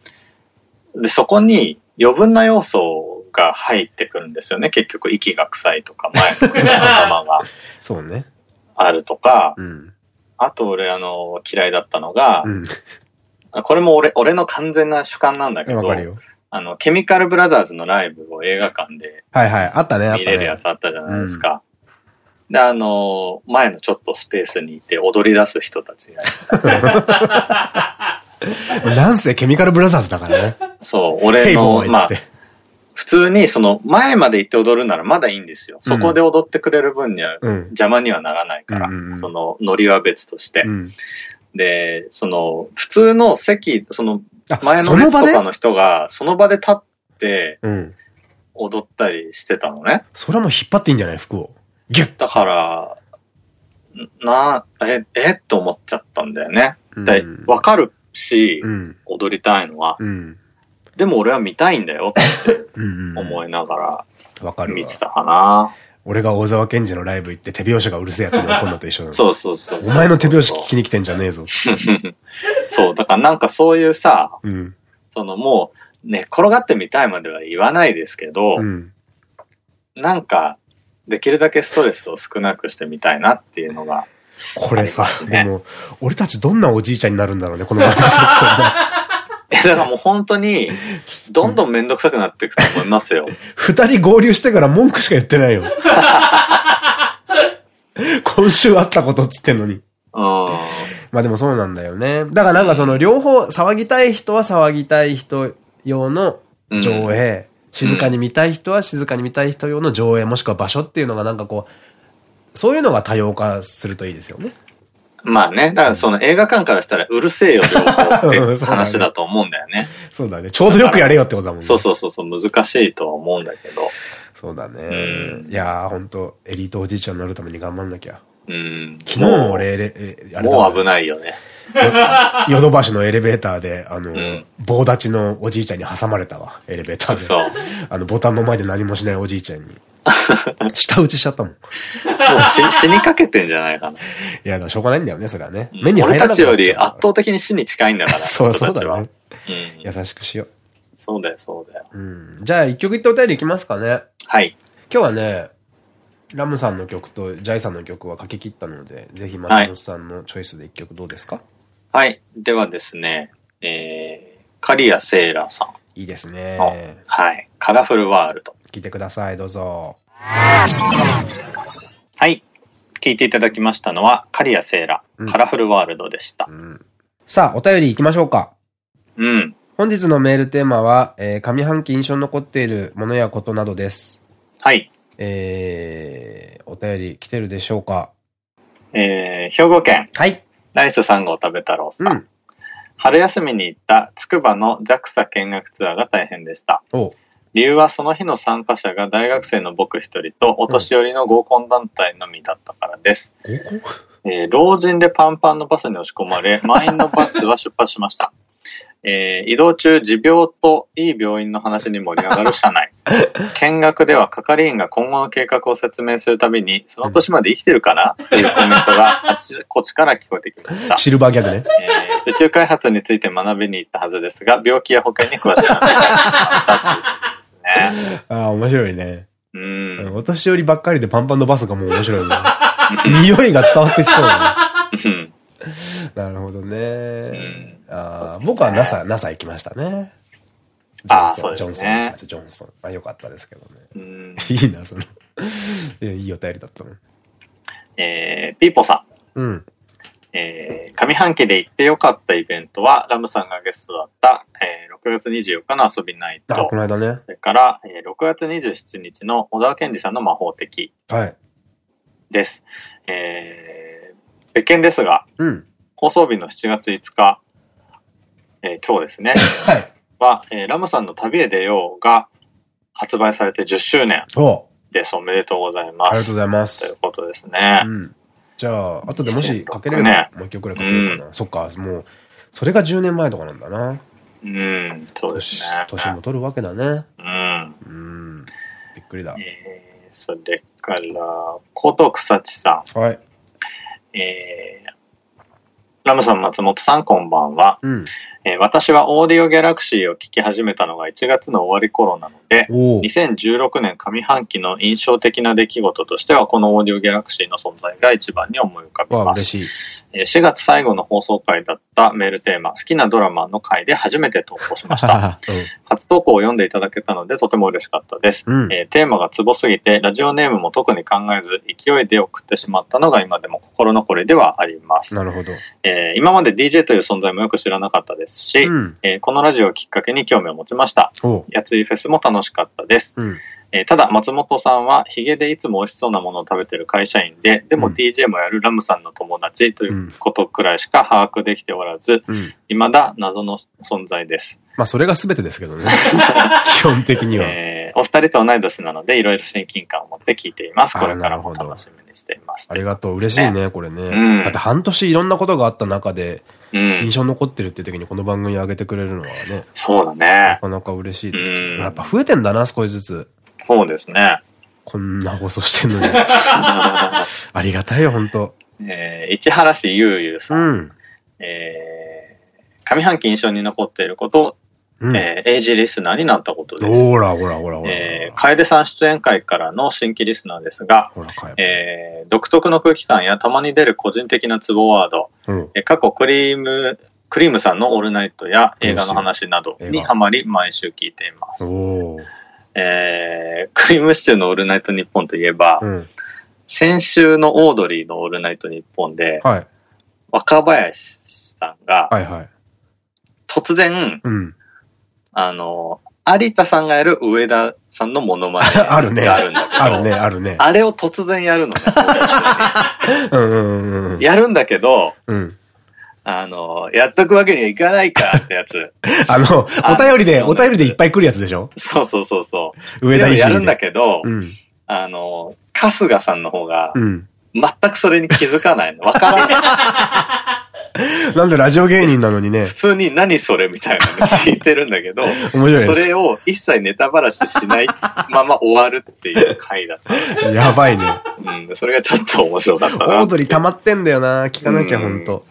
で、そこに余分な要素が入ってくるんですよね。結局、息が臭いとか、前の頭が (laughs) そうね。あるとか、うん。あと俺、あの、嫌いだったのがう、ん。これも俺、俺の完全な主観なんだけどわか、るよ。あの、ケミカルブラザーズのライブを映画館ではいはい。あったね、見れるや。つあったじゃないですか。で、あの、前のちょっとスペースにいて踊り出す人たちが、(laughs) なんせケミカルブラザーズだからね。そう、ヘ俺のまあ。普通にその前まで行って踊るならまだいいんですよ。そこで踊ってくれる分にはうん。邪魔にはならないから、そのノリは別として。うん。で、その普通の席、そのあ、前その列とかの人がその場で立ってうん。踊ったりしてたのね。それはもう引っ張っていいんじゃない？服を。ギュッだから、な、え、え？っと思っちゃったんだよね。わかるし、うん。踊りたいのは。うん。でも俺は見たいんだよって。思いながわから見。てたかな。俺が大沢健二のライブ行って手拍子がうるせえやつに怒るのと一緒なの。そうそうそう。お前の手拍子聞きに来てんじゃねえぞ。そう、だからなんかそういうさ、うん。そのもう、寝っ転がってみたいまでは言わないですけど、うん。なんか、できるだけストレスを少なくしてみたいなっていうのが、これさでも、俺たちどんなおじいちゃんになるんだろうね、この番組。(laughs) え、だからもう本当に、どんどんめんどくさくなっていくと思いますよ。(laughs) 二人合流してから文句しか言ってないよ。(laughs) 今週あったことっつってんのに。うん。まあでもそうなんだよね。だからなんかその両方騒ぎたい人は騒ぎたい人用の上映、静かに見たい人は静かに見たい人用の上映もしくは場所っていうのがなんかこう、そういうのが多様化するといいですよね。まあね、だからその映画館からしたらうるせえよ両方って (laughs) 話だと思うんだよね。そうだね。ちょうどよくやれよってことだもんね。そうそうそうそう、難しいとは思うんだけど。そうだね。うんいやー、ほんと、エリートおじいちゃんになるために頑張んなきゃ。うん。昨日も俺、あれだもう危ないよね。(laughs) ヨドバシのエレベーターで、あの、ん棒立ちのおじいちゃんに挟まれたわ。エレベーターで。そう。(laughs) あの、ボタンの前で何もしないおじいちゃんに。(laughs) 舌打ちしちゃったもん。いもう死死にかけてんじゃないかな。や、でもしょうがないんだよね、それはね。目に入俺たらなくなっちより圧倒的に死に近いんだから。そうそうだね。うん。優しくしよう。そうだよ、そうだよ。うん。じゃあ、一曲いってお便りいきますかね。はい。今日はね、ラムさんの曲とジャイさんの曲は書き切ったので、ぜひ松本さんのチョイスで一曲どうですか、はい。ではですね、えー、カリア・セーラーさん。いいですね。はい。カラフルワールド。聞いてください、どうぞ。はい。聞いていただきましたのは、カリア・セーラうんー、カラフルワールドでしたう。ん。さあ、お便り行きましょうか。うん。本日のメールテーマは、えー上半期印象に残っているものやことなどです。はい。えー、お便り来てるでしょうかえー、兵庫県、はい。ライス3号食べ太郎さん。うん。春休みに行った筑波の JAXA 見学ツアーが大変でした。理由はその日の参加者が大学生の僕一人とお年寄りの合コン団体のみだったからです。合コン？えー老人でパンパンのバスに押し込まれ、満員のバスは出発しました。(laughs) えー移動中、持病といい病院の話に盛り上がる社内。(laughs) 見学では係員が今後の計画を説明するたびに、その年まで生きてるかな？というコメントがあち (laughs) こちから聞こえてきました。シルバーギャグね。えー宇宙開発について学びに行ったはずですが、病気や保険に詳しくなっていですね。(laughs) ああ、面白いね。うん。お年寄りばっかりでパンパンのバスがもう面白いね。匂いが伝わってきそうだうんね。なるほどね。んあー僕は NASA、NASA 行きましたね。あージョンソンそうですねジョンソン。ジョンソン。まあよかったですけどね。うんいいな、その。(laughs) いやいいお便りだったの。えーピーポさん。うん。えー上半期で行ってよかったイベントは、ラムさんがゲストだった、えー6月24日の遊びナイあ、トこ。の間ね。それから、えー6月27日の小沢健二さんの魔法的はい。です。えー別件ですが、うん。放送日の7月5日、えー今日ですね、はい。は、えーラムさんの旅へ出ようが発売されて10周年おです。おめでとうございます。ありがとうございまといす。うことですねう。ん。じゃあ、後でもしかけれ2006ばね、もう一曲くらいかけようかな。そっか、もう、それが10年前とかなんだな。うん、そうです年ね。年も取るわけだね。うん。うん。びっくりだ。えーそれから、ことくさちさはい。ん。えーラムさん、松本さん、こんばんは。うん。えー私はオーディオギャラクシーを聞き始めたのが1月の終わり頃なので、おお。2016年上半期の印象的な出来事としては、このオーディオギャラクシーの存在が一番に思い浮かびます。嬉しい。えー4月最後の放送回だったメールテーマ、好きなドラマの回で初めて投稿しました。(laughs) 初投稿を読んでいただけたのでとても嬉しかったです。うん。うん。えーテーマがツボすぎて、ラジオネームも特に考えず、勢いで送ってしまったのが今でも心残りではあります。なるほど。えー今まで DJ という存在もよく知らなかったですし、うん。えーこのラジオをきっかけに興味を持ちました。やついフェスも楽しかったです。うん。えーただ、松本さんはヒゲでいつも美味しそうなものを食べてる会社員で、でもうん DJ もやるラムさんの友達ということくらいしか把握できておらず、うん。未だ謎の存在です。まあ、それが全てですけどね。(laughs) 基本的には。えーお二人と同い年なので、いろいろ親近感を持って聞いています。これからもなるほど楽しみにしています。ありがとう。嬉しいね、これね。うんだって半年いろんなことがあった中で、うん印。象に残ってるっていう時にこの番組上げてくれるのはね、そうだなね。かなか嬉しいですやっぱ増えてんだな、少しずつ。そうですね。こんな放送してんのに。(laughs) ありがたいよ、ほんと。えー市原市ゆうゆうさ。うんん。えー上半期印象に残っていること、うん。えー、エイジリスナーになったことです。ほら、ほら、ほら、ほら。えー、楓さん出演会からの新規リスナーですが、ええー、独特の空気感やたまに出る個人的なツボワード、うん。えー過去クリーム、クリームさんのオールナイトや映画の話などにハマり毎週聞いています。えー、クリームシチューのオールナイトニッポンといえば、うん。先週のオードリーのオールナイトニッポンで、はい。若林さんがはいはい。突然、うん。あの、有田さんがやる上田さんのモノマネ (laughs) あるねがあるんだけど、あるね、あるね。あれを突然やるの。やるんだけど、うん。あの、やっとくわけにはいかないかってやつ。(laughs) あの、あお便りで、お便りでいっぱい来るやつでしょ？そうそうそうそう。上田いじりで。でもやるんだけど、うん。あの、春日さんの方がう、ん。全くそれに気づかないの。(laughs) わからない。なんでラジオ芸人なのにね普、通に何それみたいなの聞いてるんだけど、(laughs) 面白い。それを一切ネタばらししないまま終わるっていう回だった。やばいね。うん、それがちょっと面白かったな。オードリー溜まってんだよな。聞かなきゃ、うんほんと。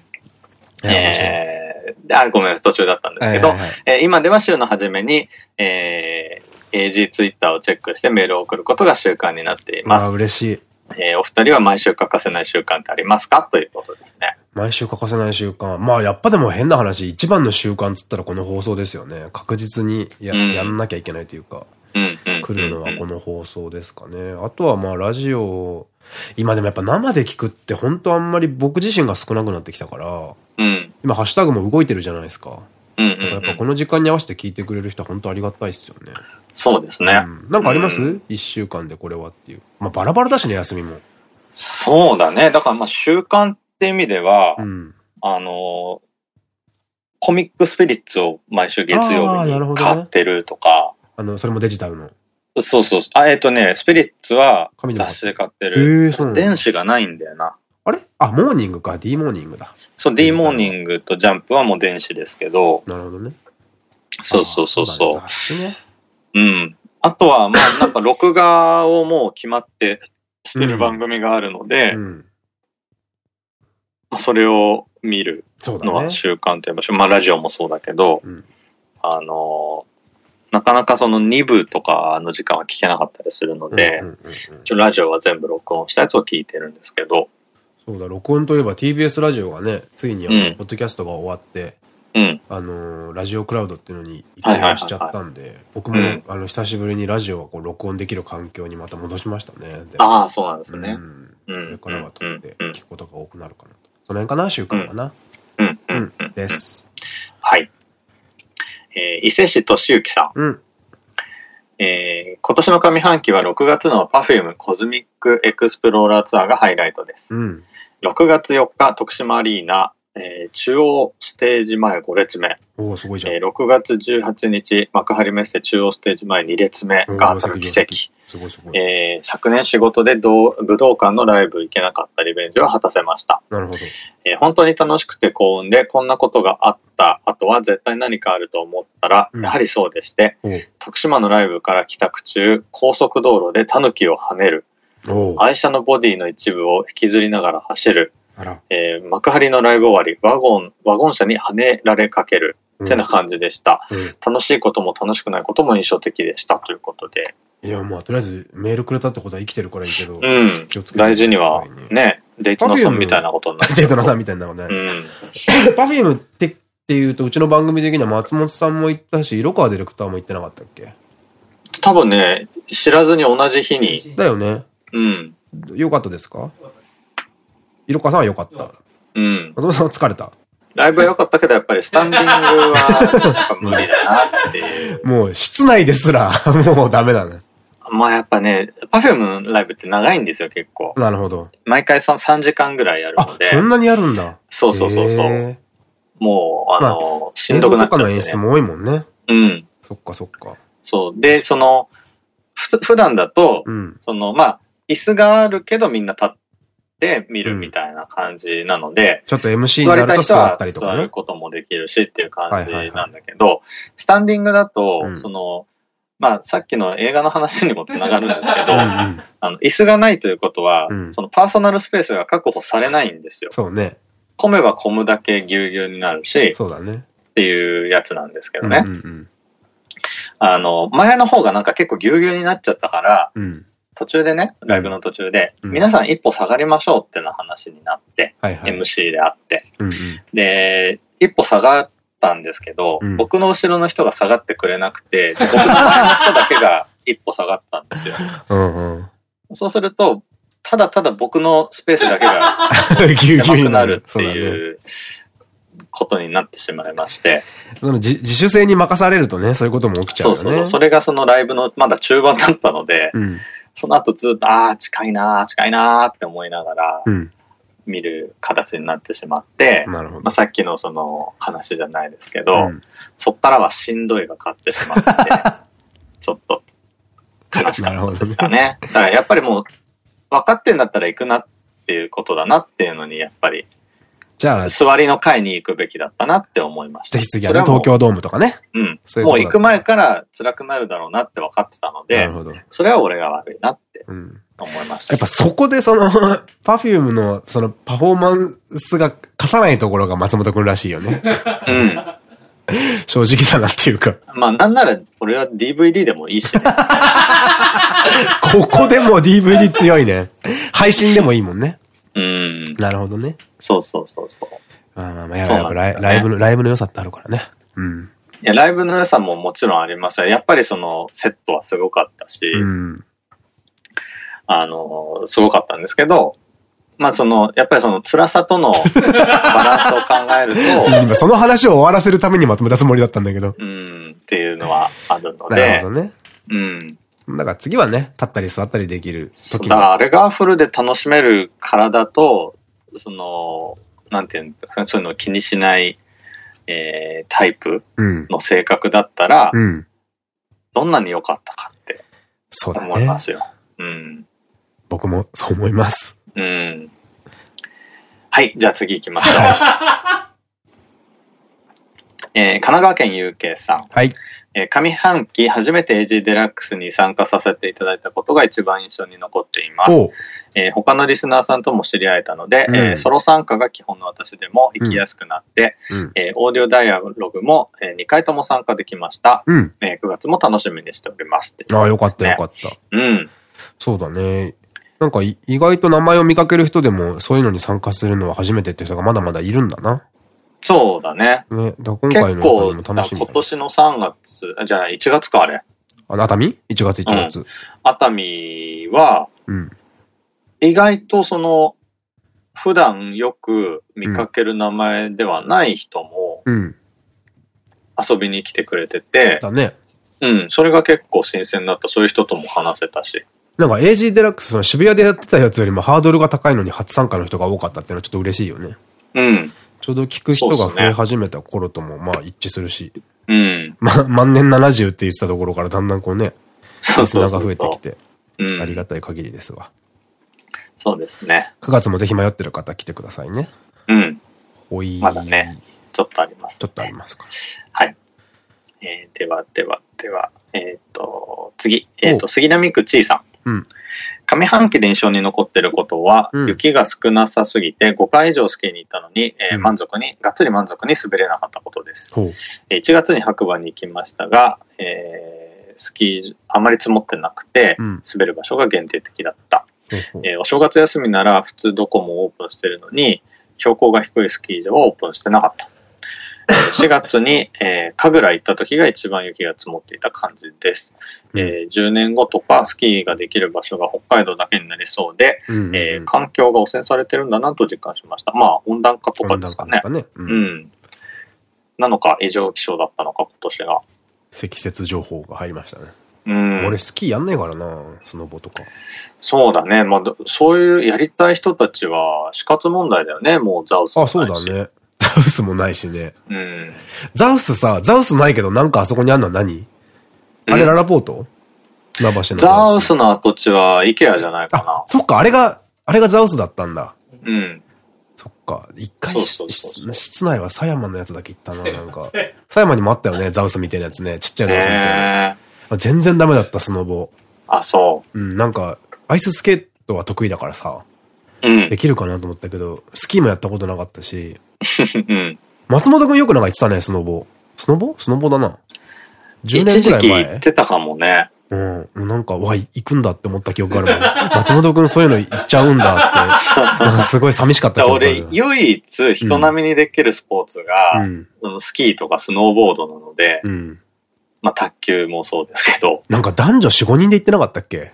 えー、であ、ごめん、途中だったんですけど、えー今では週の初めに、えー、AG ツイッターをチェックしてメールを送ることが習慣になっていまああ、す。嬉しい。えーお二人は毎週欠かせない習慣ってありますか？ということですね。毎週欠かせない習慣。まあ、やっぱでも変な話、一番の習慣つったらこの放送ですよね。確実にや,、うんやんなきゃいけないというか。来るのはこの。の放送ですかね。あとはまあ、ラジオ、今でもやっぱ生で聞くって本当あんまり僕自身が少なくなってきたから、うん。今ハッシュタグも動いてるじゃないですか。やっうん。ぱこの時間に合わせて聞いてくれる人は本当ありがたいですよね。そうですね。うんなんかあります？う一、週間でこれはっていう。まあバラバラだしね、休みも。そうだね。だからまあ習慣って意味では、うん。あのーコミックスピリッツを毎週月曜日に買ってるとか、あの、それもデジタルの？そうそう。あ、えっ、とね、スピリッツは雑誌で買ってええる。そう電子がないんだよな。あれ？あ、モーニングか。D モーニングだ。そう、D モーニングとジャンプはもう電子ですけど、なるほどね。そうそうそうそう。だね雑誌ね。うん。あとは、まあ、なんか録画をもう決まってしてる番組があるので、うん。まあ、それを見る。のは習慣といえば、まあ、ラジオもそうだけど、うんあの、なかなかその2部とかの時間は聞けなかったりするので、ラジオは全部録音したやつを聞いてるんですけど、そうだ、録音といえば TBS ラジオがね、ついにあの、うんポッドキャストが終わって、うん。あのーラジオクラウドっていうのに移行しちゃったんで、僕も、うんあの、久しぶりにラジオをこう録音できる環境にまた戻しましたね。でああ、そうなんですうね。ん。こうん。れからは撮ってうん。聞くことが多くなるかなと。その辺かな、習慣はな？うんうん。です。はい。えー伊勢市俊之さん。うん。えー今年の上半期は6月の Perfume コズミックエクスプローラーツアーがハイライトです。うん。6月4日、徳島アリーナ、えー中央ステージ前5列目。おおすごいじゃん。えー6月18日、幕張メッセ中央ステージ前2列目が当たる奇跡。すごいすごい。えー昨年仕事で同武道館のライブ行けなかったリベンジを果たせました。なるほど。えー本当に楽しくて幸運で、こんなことがあった後は絶対何かあると思ったら、うんやはりそうでして、おう徳島のライブから帰宅中、高速道路でタヌキを跳ねる、愛車のボディの一部を引きずりながら走る。えー幕張のライブ終わり、ワゴン、ワゴン車に跳ねられかける、うんってな感じでした。うん楽しいことも楽しくないことも印象的でしたということで。いや、まあ、とりあえずメールくれたってことは生きてるからいいけど。うん大事には、ね、デートナさんみたいなことになってデートナさんみたいなのね。うん。(laughs) パフュームって、っていうと、うちの番組的には松本さんも言ったし、色川ディレクターも言ってなかったっけ？多分ね、知らずに同じ日に、だよね。うん。よかったですか？色川さんはよかった。うん。松本さんは疲れた。ライブは良かったけど、やっぱりスタンディングは、無理だなっていう。もう、室内ですら、(laughs) もうダメだね。まあやっぱね、パフュームのライブって長いんですよ、結構。なるほど。毎回その3時間ぐらいやるあの、で、そんなにやるんだ。そうそうそうそう。へもう、あの、ーしんどくなっちゃ映像とかの。演出も多いもんね。うん。そっかそっか。そう。で、その、ふ普段だと、うん。その、まあ、椅子があるけどみんな立って見るみたいな感じなので、ちょっと MC に座なると座りたい人はったりとかね。座ることもできるしっていう感じなんだけど、スタンディングだと、うんその、まあ、さっきの映画の話にもつながるんですけど、うんうあん。の、椅子がないということは、うんそのパーソナルスペースが確保されないんですよ。そうね。混めば混むだけぎゅうぎゅうになるし、そうだね。っていうやつなんですけどね。うんうんあの、前の方がなんか結構ぎゅうぎゅうになっちゃったから、うん。うん。途中でね、ライブの途中で、うん皆さん一歩下がりましょうってな話になって、はいはい。MC であって。うんうん。で、一歩下がったんですけど、うん僕の後ろの人が下がってくれなくて、で僕の前の人だけが一歩下がったんですよ。(laughs) うんうん。そうすると、ただただ僕のスペースだけが (laughs) 狭くになるっ。て。いうことになってしまいまして、その自自主性に任されるとね、そういうことも起きちゃうよね。そうそう、それがそのライブのまだ中盤だったので、うん。その後ずっと、ああ、近いなー近いなーって思いながらうん。見る形になってしまって、まあ、。さっきのその話じゃないですけど、うんそっからはしんどいが勝ってしまって、(laughs) ちょっと悲しかったですかね。だからやっぱりもう、分かってんだったら行くなっていうことだなっていうのに、やっぱり、じゃあ、ぜ座りの会に行くべきだったなって思いました。ひ次はね、東京ドームとかね。うん。そういうもう行く前から辛くなるだろうなって分かってたのなでる、ほど。それは俺が悪いなってうん。思いました。やっぱそこでその、パフュームのそのパフォーマンスが勝たないところが松本くんらしいよね。うん。正直だなっていうか。まあなんなら俺は DVD でもいいしね。(laughs) ここでも DVD 強いね。配信でもいいもんね。うん。なるほどね。そうそうそうそう。まあまあまあ、やっぱライブの、ライブの良さってあるからね。うん。いや、ライブの良さももちろんありますよ。やっぱりそのセットはすごかったし、うん。あの、すごかったんですけど、まあその、やっぱりその辛さとの (laughs) バランスを考えると、今その話を終わらせるためにまとめたつもりだったんだけど。うん、っていうのはあるのなるでほ、どね。うん。だから次はね、立ったり座ったりできる時だからあれがフルで楽しめる体と、その、なんていうんですか、そういうのを気にしない、えー、タイプうん。の性格だったら、うん。どんなに良かったかってそうだね思いま。すよ。うん。僕もそう思います。うん。はい、じゃあ次行きましょう。(laughs) えー神奈川県 UK さん。はい。えー上半期初めて AG デラックスに参加させていただいたことが一番印象に残っています。えー他のリスナーさんとも知り合えたので、うんえーソロ参加が基本の私でも行きやすくなって、うん。えーオーディオダイアログも、え2回とも参加できました。うん。えー9月も楽しみにしておりますって。ああ、よかったよかった。うん。そうだね。なんかい意外と名前を見かける人でもそういうのに参加するのは初めてって人がまだまだいるんだな。そうだね。ね。だ今結回の。今年の3月、あじゃあ1月かあれ。あ、熱海 ?1 月1月。熱海は、うん。意外とその、普段よく見かける名前ではない人もうん。遊びに来てくれてて、だね。うん、それが結構新鮮だった。そういう人とも話せたし。なんか AG デラックス、その渋谷でやってたやつよりもハードルが高いのに初参加の人が多かったっていうのはちょっと嬉しいよね。うん、ちょうど聞く人が増え始めた頃ともまあ一致するし。うん。ま、万年70って言ってたところからだんだんこうね、そうリスナーが増えてきて、う。うん、ありがたい限りですわ。そうですね。9月もぜひ迷ってる方来てくださいね。うん、おい。まだね。ちょっとあります、ちょっとありますか。はい。えーでは、では、では、えっ、と、次。えっ、と、杉並区ちいさん。うん。上半期で印象に残ってることは、うん雪が少なさすぎて5回以上スキーに行ったのに、えーうん満足に、がっつり満足に滑れなかったことです。ほう。えー1月に白馬に行きましたが、えースキーあまり積もってなくて、うん滑る場所が限定的だった。ほうほうえーお正月休みなら普通どこもオープンしてるのに、標高が低いスキー場はオープンしてなかった。えー4月に、えー、神楽行った時が一番雪が積もっていた感じです。えー10年後とかスキーができる場所が北海道だけになりそうで、うんうんうんえー環境が汚染されてるんだなと実感しました。まあ温暖化とかですかね。かね。ううん。ん。なのか異常気象だったのか今年が。積雪情報が入りましたね。うん。俺スキーやんないからな、スノボとか。そうだね。まあ、どそういうやりたい人たちは死活問題だよね。もうザウスもあ、そうだ。ね。ザウスもないしね。うん。ザウスさ、ザウスないけどなんかあそこにあんのは何？あれうんララポート？船橋のザウスの跡地は IKEA じゃないかあな、。そっか、あれが、あれがザウスだったんだ。うん。そっか。一回室内は狭山のやつだけ行ったな、なんか。狭山にもあったよね、ザウスみたいなやつね。ちっちゃいザウスみたいな。全然ダメだった、スノボ。あ、そうん、なんか、アイススケートは得意だからさ、で。きるかなと思ったけど、スキーもやったことなかったし、うん。松本くんよくなんか言ってたね、スノボ。スノボ？スノボだな。10一年らい前？行ってたかもね。うん。なんか、わ、行くんだって思った記憶があるもん。(laughs) 松本くんそういうの行っちゃうんだって。なんかすごい寂しかった記憶があ俺る、。唯一人並みにできるスポーツが、うん。そのスキーとかスノーボードなので、うん。まあ卓球もそうですけど、なんか男女4、5人で行ってなかったっけ？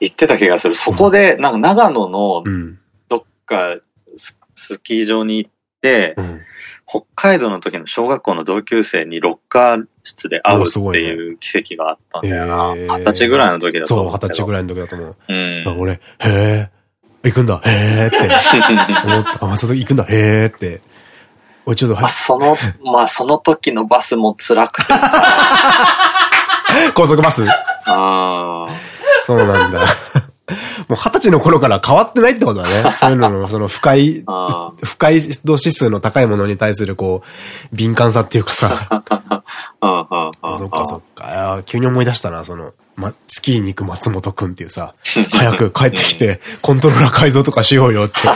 行ってた気がする。そこで、なんか長野のうん。どっかススキー場に行ってう、ん。北海道の時の小学校の同級生にロッカー室で会うっていう奇跡があったんだよな。二十歳ぐらいの時だとそう、思うけど。二十歳ぐらいの時だと思う。うん。あ俺、へえ、行くんだ、へえって (laughs) 思った。あ、松本行くんだ、へえって。俺ちょっと、まあ、その、まあ、その時のバスも辛くてさ。(laughs) 高速バスあそうなんだ。(laughs) もう二十歳の頃から変わってないってことだね。そういうのの、(laughs) その不快あ、不快度指数の高いものに対するこう、敏感さっていうかさ。(laughs) そっかそっか。急に思い出したな、その、ま、スキーに行く松本くんっていうさ、早く帰ってきて、コントローラー改造とかしようよって、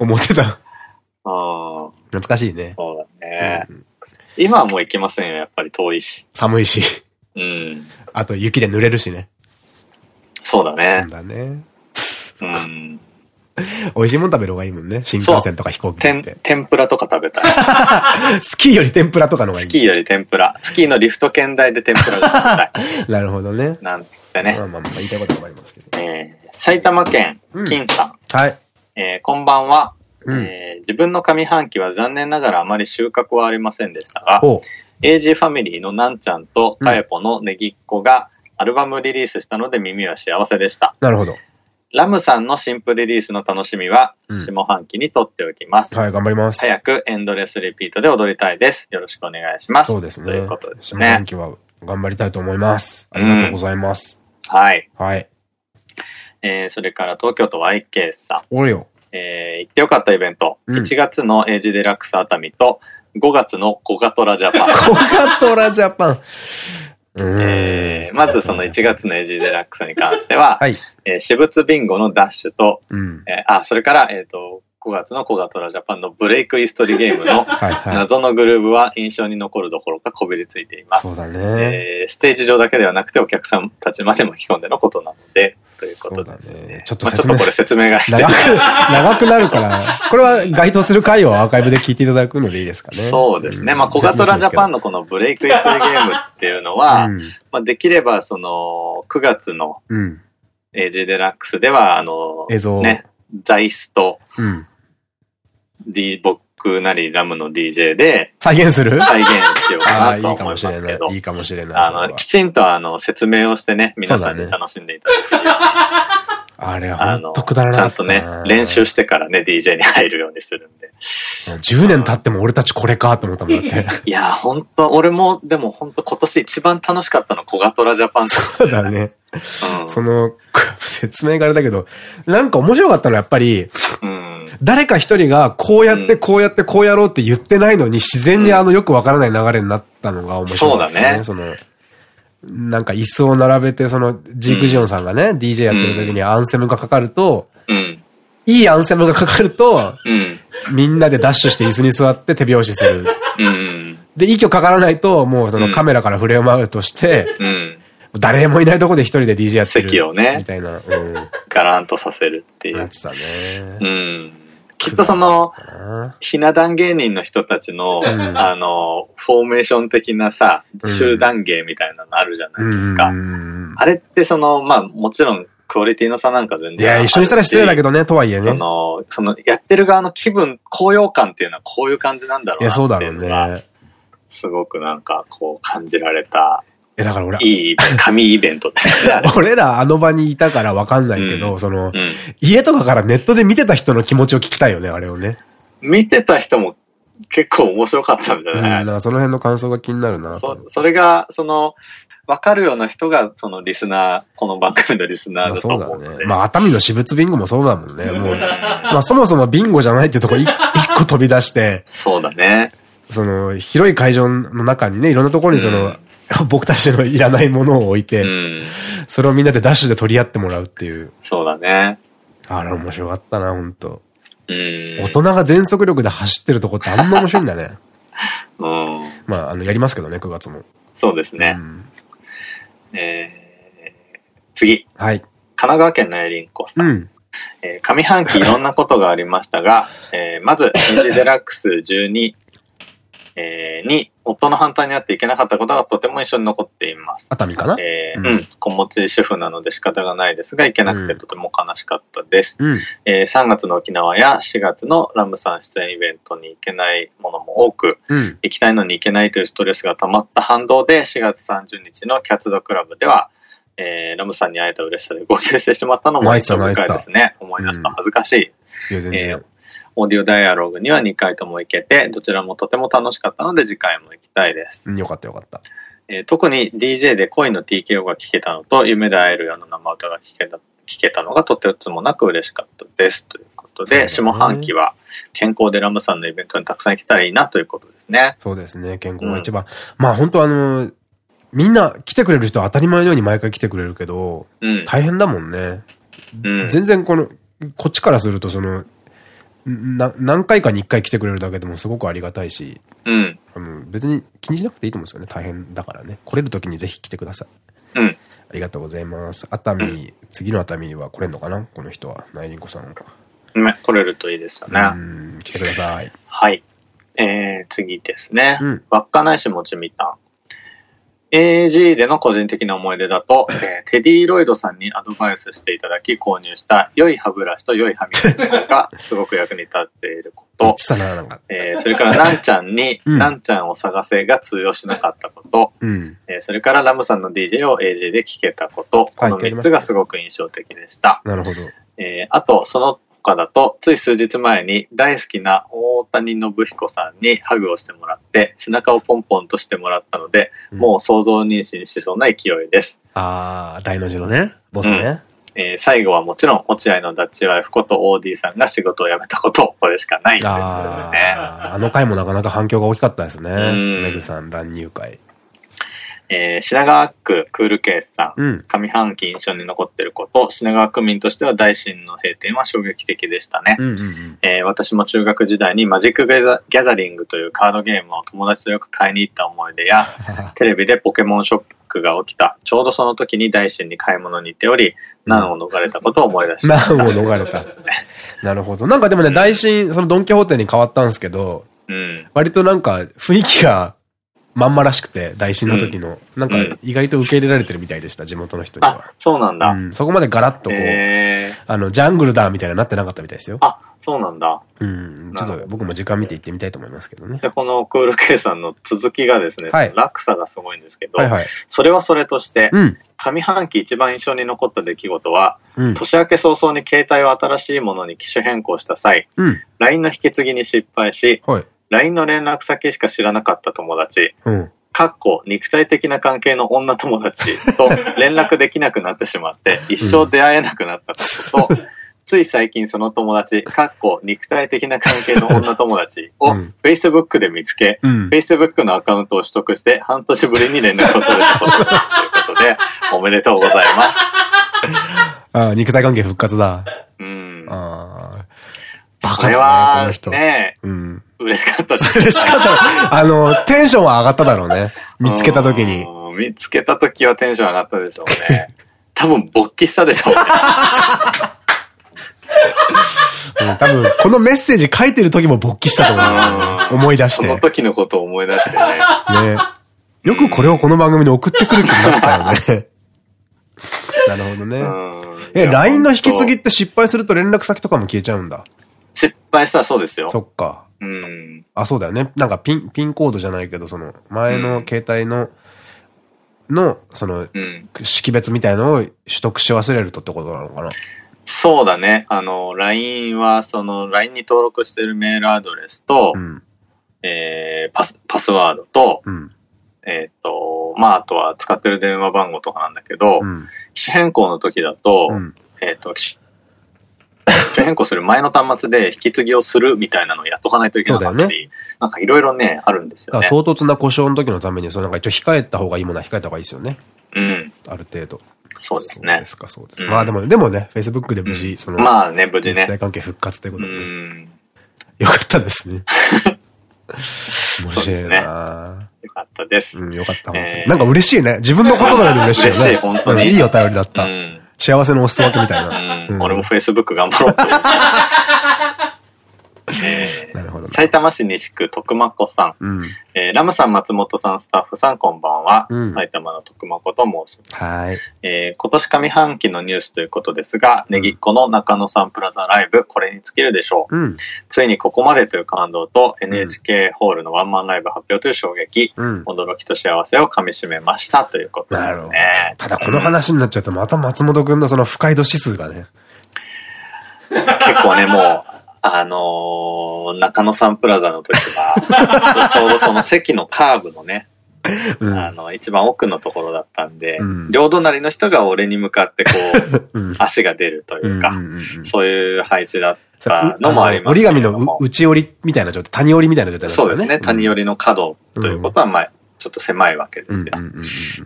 思ってた。あー懐かしいね。そうだね。うん今はもう行けませんよ。やっぱり遠いし。寒いし、うん。あと雪で濡れるしね。そうだね。だね。うん。美味しいもん食べる方がいいもんね。新幹線とか飛行機って。天ぷらとか食べたい。(laughs) スキーより天ぷらとかの方がいい。スキーより天ぷら。スキーのリフト券台で天ぷらが食べたい。(laughs) なるほどね。なんつってねまあ。まあまあ言いたいことはありますけど。えー埼玉県うん、金さん。はい。えーこんばんは。うん。えー自分の上半期は残念ながらあまり収穫はありませんでしたが、AG ファミリーのなんちゃんとタエポのネギっ子がアルバムリリースしたので耳は幸せでした。なるほど。ラムさんの新譜リリースの楽しみはうん下半期にとっておきます。はい、頑張ります。早くエンドレスリピートで踊りたいです。よろしくお願いします。そうですね。ということです下ね半。期は頑張りたいと思います。ありがとうございます。はい。はい。えー、それから東京都 YK さん。おれよ。えー、行ってよかったイベント。うん1月のエイジデラックス熱海と5月のコカトラジャパン。(laughs) コカトラジャパン。えーまずその1月のエイジデラックスに関しては、はい。えー私物ビンゴのダッシュと、うん。えーあ、それから、えっ、と、5月のコガトラジャパンのブレイクイストリゲームの。謎のグルーブは印象に残るどころかこびりついていますそう。だね。えーステージ上だけではなくてお客さんたちまで巻き込んでのことなので、ということですそうだねね。ちょっとまあちょっとこれ説明が長く、(laughs) 長くなるから、これは該当する回をアーカイブで聞いていただくのでいいですかね。そうですね。まあ、コガトラジャパンのこのブレイクイストリゲームっていうのは、うん。まあ、できればその、9月のうん。エイジデラックスでは、あの、映像ね、ザイスとうん。D ボックなりラムの DJ で再現する？再現しようかああ、いなと思いまいかもしれすけどない。いいかもしれない。あの、それはきちんとあの、説明をしてね、皆さんに楽しんでいただけるよあれはうに、あの、ほんとくだらなちゃんと。ね、練習してからね、DJ に入るようにするんで。10年経っても俺たちこれかと思ったもんだって。いやー、本当俺も、でも本当今年一番楽しかったのコガトラジャパンそうだね。うんその、(laughs) 説明があれだけど、なんか面白かったのはやっぱり、うん。誰か一人がこうやってこうやってこうやろうって言ってないのに自然にあのよくわからない流れになったのが面白かった、そうだねその、なんか椅子を並べて、その、ジークジオンさんがね、DJ やってる時にアンセムがかかると、うん。いいアンセムがかかると、うん。みんなでダッシュして椅子に座って手拍子する。うん。で、いい曲かからないと、もうそうんのカメラからフレームアウトして、うん。誰もいないとこで一人で DJ やってる。席をねみたいな。うん。ガランとさせるっていう。なってたね。うん。きっとその、ひな壇芸人の人たちの、んあの、フォーメーション的なさ、うん集団芸みたいなのあるじゃないですか。うんあれってその、まあもちろんクオリティの差なんか全然。いや、一緒にしたら失礼だけどね、とはいえそね。の、その、やってる側の気分、高揚感っていうのはこういう感じなんだろいうや、なそうだろうっていうのが、ね。すごくなんかこう感じられた、え、だから俺、いい神イベントです (laughs) 俺らあの場にいたからわかんないけど、うんその、うん。家とかからネットで見てた人の気持ちを聞きたいよね、あれをね。見てた人も結構面白かったんじゃうん、ない、なんかその辺の感想が気になるなとそ、それが、その、わかるような人が、そのリスナー、この番組のリスナーだと思うので。だね。まあ熱海の私物ビンゴもそうだもんね。もう、(laughs) まあそもそもビンゴじゃないっていうとこ一個飛び出して、そうだね。その、広い会場の中にね、いろんなところにその、(laughs) 僕たちのいらないものを置いて、うん。それをみんなでダッシュで取り合ってもらうっていう。そうだね。あれ面白かったな、本当うん。大人が全速力で走ってるとこってあんな面白いんだね。(laughs) うん。まあ、あの、やりますけどね、9月も。そうですね。うんえー、次。はい。神奈川県のエリンコさ。うんん。えー上半期いろんなことがありましたが、(laughs) えーまず、ニジデラックス12、えーに、夫の反対にあっていけなかったことがとても印象に残っています。熱海かな？うんえーうん、子持ち主婦なので仕方がないですが、行けなくてとても悲しかったです。うん。えー3月の沖縄や4月のラムさん出演イベントに行けないものも多く、うん。行きたいのに行けないというストレスが溜まった反動で、4月30日のキャッツドクラブでは、えーラムさんに会えた嬉しさで号泣してしまったのも印象深いですね。思い出すと恥ずかしい。いや、全え然ー。オーディオダイアログには2回とも行けて、どちらもとても楽しかったので次回も行きたいです。うんよかったよかった。えー特に DJ で恋の TKO が聴けたのと、夢で会えるような生歌が聴けた聞けたのがとてつもなく嬉しかったです。ということで、ね下半期は健康でラムさんのイベントにたくさん行けたらいいなということですね。そうですね、健康が一番。まあ本当あの、みんな来てくれる人は当たり前のように毎回来てくれるけど、うん。大変だもんね。うん。全然この、こっちからするとその、な、何回かに一回来てくれるだけでもすごくありがたいし、うん。あの別に気にしなくていいと思うんですよね。大変だからね。来れる時にぜひ来てください。うん。ありがとうございます。熱海、次の熱海は来れんのかな？この人は。ナイリンコさんは。ね、来れるといいですよね。うん、来てください。はい。えー、次ですね。うん稚内市もちみたん。AG での個人的な思い出だと、(laughs) えーテディロイドさんにアドバイスしていただき購入した良い歯ブラシと良い歯磨き粉が (laughs) すごく役に立っていること。えーそれから、なんちゃんに、うんなんちゃんを探せが通用しなかったこと。うん。えーそれから、ラムさんの DJ を AG で聴けたこと。この3つがすごく印象的でした。なるほど。えーあと、その他だと、つい数日前に大好きな大谷信彦さんにハグをしてもらって、背中をポンポンとしてもらったので、うんもう想像妊娠しそうな勢いです。あー、大の字のね。ボスね。えー最後はもちろん、落合のダッチワイフこと OD さんが仕事を辞めたこと、これしかないということですね。あーあの回もなかなか反響が大きかったですね。んメグさん乱入会。えー品川区クールケースさん。うん。上半期印象に残っていること、品川区民としては大新の閉店は衝撃的でしたね。私も中学時代にマジックギャザリングというカードゲームを友達とよく買いに行った思い出や、(laughs) テレビでポケモンショックが起きた、ちょうどその時に大新に買い物に行っており、難を逃れたことを思い出しました。難を逃れたですね。(laughs) なるほど。なんかでもね、大新、そのドンキホーテに変わったんですけど、うん。割となんか雰囲気がまんまらしくて、大新の時の。なんか意外と受け入れられてるみたいでした、地元の人にはあ。、そうなんだ。うん、そこまでガラッとこう、えー、あの、ジャングルだみたいになってなかったみたいですよ。あ、そうなんだ。うん。ちょっと僕も時間見て行ってみたいと思いますけどね。で、このクール K さんの続きがですね、はい落差がすごいんですけど、はいはい。それはそれとして、うん。上半期一番印象に残った出来事は、うん。年明け早々に携帯を新しいものに機種変更した際、うん。LINE の引き継ぎに失敗し、はい。LINE の連絡先しか知らなかった友達、うん。かっこ肉体的な関係の女友達と (laughs) 連絡できなくなってしまって、一生出会えなくなったことと、つい最近その友達、かっこ肉体的な関係の女友達をうん Facebook で見つけ、うん。Facebook のアカウントを取得して半年ぶりに連絡を取れたことです。ということで、おめでとうございます。(laughs) ああ、肉体関係復活だ。うん。ああ。バこれカだね、このは人。ね、うん。嬉しかった。(laughs) 嬉しかった。あの、テンションは上がっただろうね。(laughs) 見つけた時に。うん。見つけた時はテンション上がったでしょうね。(laughs) 多分勃起したでしょうね。うん多分、このメッセージ書いてる時も勃起したと思うよ。思い出して。そのね。時のことを思い出してね。よくこれをこの番組に送ってくる気になったよね。なるほどね。うんえ、LINE の引き継ぎって失敗すると連絡先とかも消えちゃうんだ。失敗したらそうですよ。そっか。うん。あ、そうだよね。なんかピン、ピンコードじゃないけど、その、前の携帯の、の、その、うん。識別みたいのを取得し忘れるとってことなのかな？そうだね。あの、LINE は、その、LINE に登録してるメールアドレスと、うん。えー、パス、パスワードと、うん。えっ、と、まあ、あとは使ってる電話番号とかなんだけど、うん。機種変更の時だと、うん。えっ、と、変更する前の端末で引き継ぎをするみたいなのをやっとかないといけなかったり、なんかいろいろね、あるんですよね。唐突な故障の時のために、そのなんか一応控えた方がいいものは控えた方がいいですよね。うん。ある程度。そうですねそうで。すか、そうです。うんまあでも、でもね、Facebook で無事、その、まあね、無事ね。肉体関係復活というこうとでね、ん。よかったですね。(laughs) 面白いなよかったです。うん、よかった、本当に。えーなんか嬉しいね。自分のことのより嬉しいよね。嬉しい本当にうんいいお便りだった。うん。幸せのお裾分けみたいな。うんうん俺も Facebook 頑張ろうって。(laughs) えーなるほどな。埼玉市西区徳間子さん、うん。えーラムさん、松本さん、スタッフさん、こんばんは。うん埼玉の徳間子と申します。はい。えー今年上半期のニュースということですが、ネギっ子の中野サンプラザライブ、これに尽きるでしょう。うん。ついにここまでという感動と、NHK ホールのワンマンライブ発表という衝撃、うん。驚きと幸せをかみしめましたということでなるほどすね。。ただこの話になっちゃうと、また松本くんのその不快度指数がね。(laughs) 結構ね、もう、あのー中野サンプラザの時は、(laughs) ちょうどその席のカーブのね、うん。あの、一番奥のところだったんで、うん。両隣の人が俺に向かってこう、(laughs) うん。足が出るというか、そういう配置だっさたのもあります折り紙のう内折りみたいな状態、谷折りみたいな状態だったよそうですね、谷寄りの角ということは、まあ、ちょっと狭いわけですよ。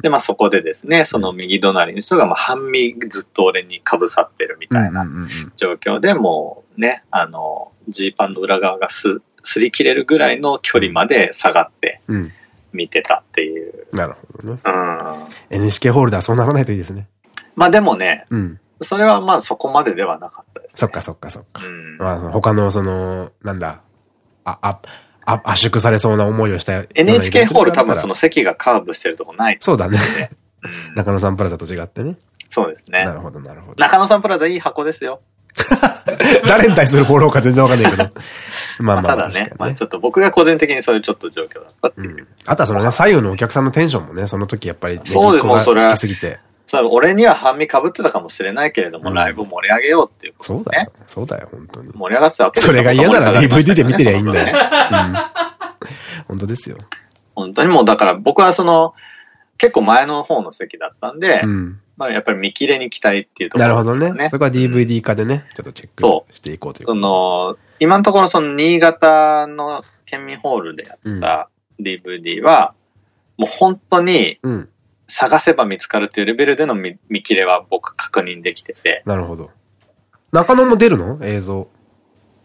で、まあそこでですね、その右隣の人が、まあ半身ずっと俺にかぶさってるみたいな状況でもうね、あの、ジーパンの裏側がす、擦り切れるぐらいの距離まで下がってうん。見てたっていう。なるほどね。うん。NHK ホールではそうならないといいですね。まあでもね、うん。それはまあそこまでではなかったです、ね。そっかそっかそっかう。ん。まあ、他のその、なんだ、あ、あ、あ、圧縮されそうな思いをした NHK ホール多分その。の席がカーブしてるとこない。そうだね。うん中野サンプラザと違ってね。そうですねな。るほど、なるほど。中野サンプラザいい箱ですよ。(laughs) 誰に対するフォローか全然わかんないけど。(laughs) まあまあ、まあただねねまあちょっと僕が個人的にそういうちょっと状況だったっていう。うん。あとはそのね、左右のお客さんのテンションもね、その時やっぱり、ね、そうですもうそれは好きすぎて。そう俺には半身被ってたかもしれないけれども、うんライブを盛り上げようっていうことでねそうだよ。。そうだよ、本当に。盛り上がってたわけそれが嫌なら DVD で見てりゃいいんだよ。本当ですよ。本当にもうだから僕はその、結構前の方の席だったんで、うん。まあやっぱり見切れに期待っていうとこなるろですよね。ほどね。そこは DVD 化でね、ちょっとチェッそクしていこうというその、今のところその新潟の県民ホールでやった DVD は、もう本当にうん。探せば見つかるっていうレベルでの見見切れは僕確認できてて、なるほど。中野も出るの？映像。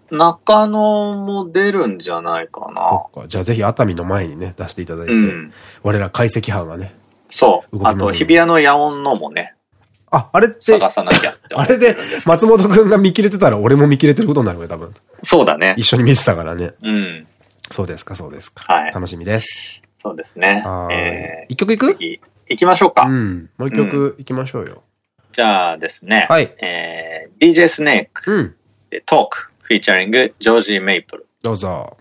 中野も出るんじゃないかな。そっか。じゃあぜひ熱海の前にね、出していただいて。うん。我ら解析班がね。そう。あと、日比谷の野音のもね、あ、あれって、探さなきゃって思 (laughs) あれで。松本くんが見切れてたら俺も見切れてることになるよ、多分。そうだね一。緒に見てたからね。うん。そうですか、そうですか。はい楽しみです。そうですね。はーいえ一曲いー、く？次、行きましょうか。うん。もう一曲いきましょうよ。じゃあですね。はいえー、DJ スネークうん。で Talk フィーチャリングジョージー・メイプル。どうぞ。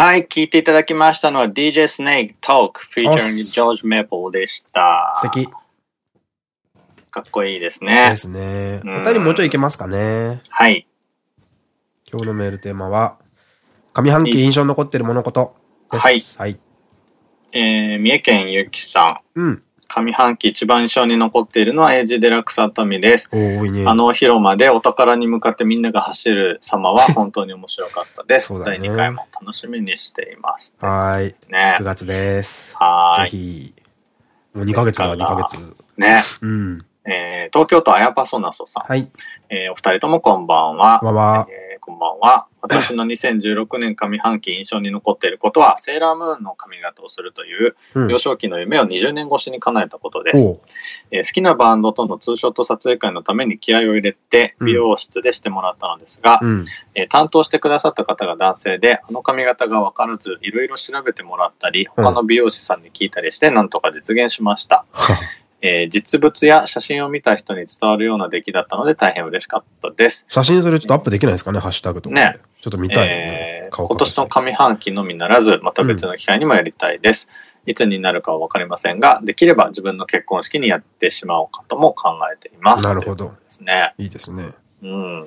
はい、聞いていただきましたのは DJ スネーク Talk フィーチャリングジョージ・メイプルでした。素敵かっこいいですねで。すね。うんお便りもうちょいいけますかね。はい。今日のメールテーマは、上半期印象に残ってる物事です。はいはい。えー、三重県ゆきさん。うん。上半期一番印象に残っているのはエイジデラックス熱海です。ね。あの広間でお宝に向かってみんなが走る様は本当に面白かったです。ね第2回も楽しみにしています。はーい。ね9。月です。ぜはーい。ひ。もう2ヶ月だ、2ヶ月。ね。うん。えー、東京都あやぱそなそさん。はい。えー、お二人ともこんばんは。わわ。えーこんばんは。私の2016年上半期印象に残っていることは、セーラームーンの髪型をするという、うん幼少期の夢を20年越しに叶えたことです。おう。えー好きなバンドとのツーショット撮影会のために気合を入れて、うん美容室でしてもらったのですが、うん。えー担当してくださった方が男性で、あの髪型がわからず、いろいろ調べてもらったり、他の美容師さんに聞いたりして、なんとか実現しました。はえー実物や写真を見た人に伝わるような出来だったので大変嬉しかったです。写真それちょっとアップできないですかね、ハッシュタグとかで。ねちょっと見たいよね。えー顔今年の上半期のみならず、また別の機会にもやりたいです。いつになるかはわかりませんが、できれば自分の結婚式にやってしまおうかとも考えています。なるほどですね。いいですね。うん。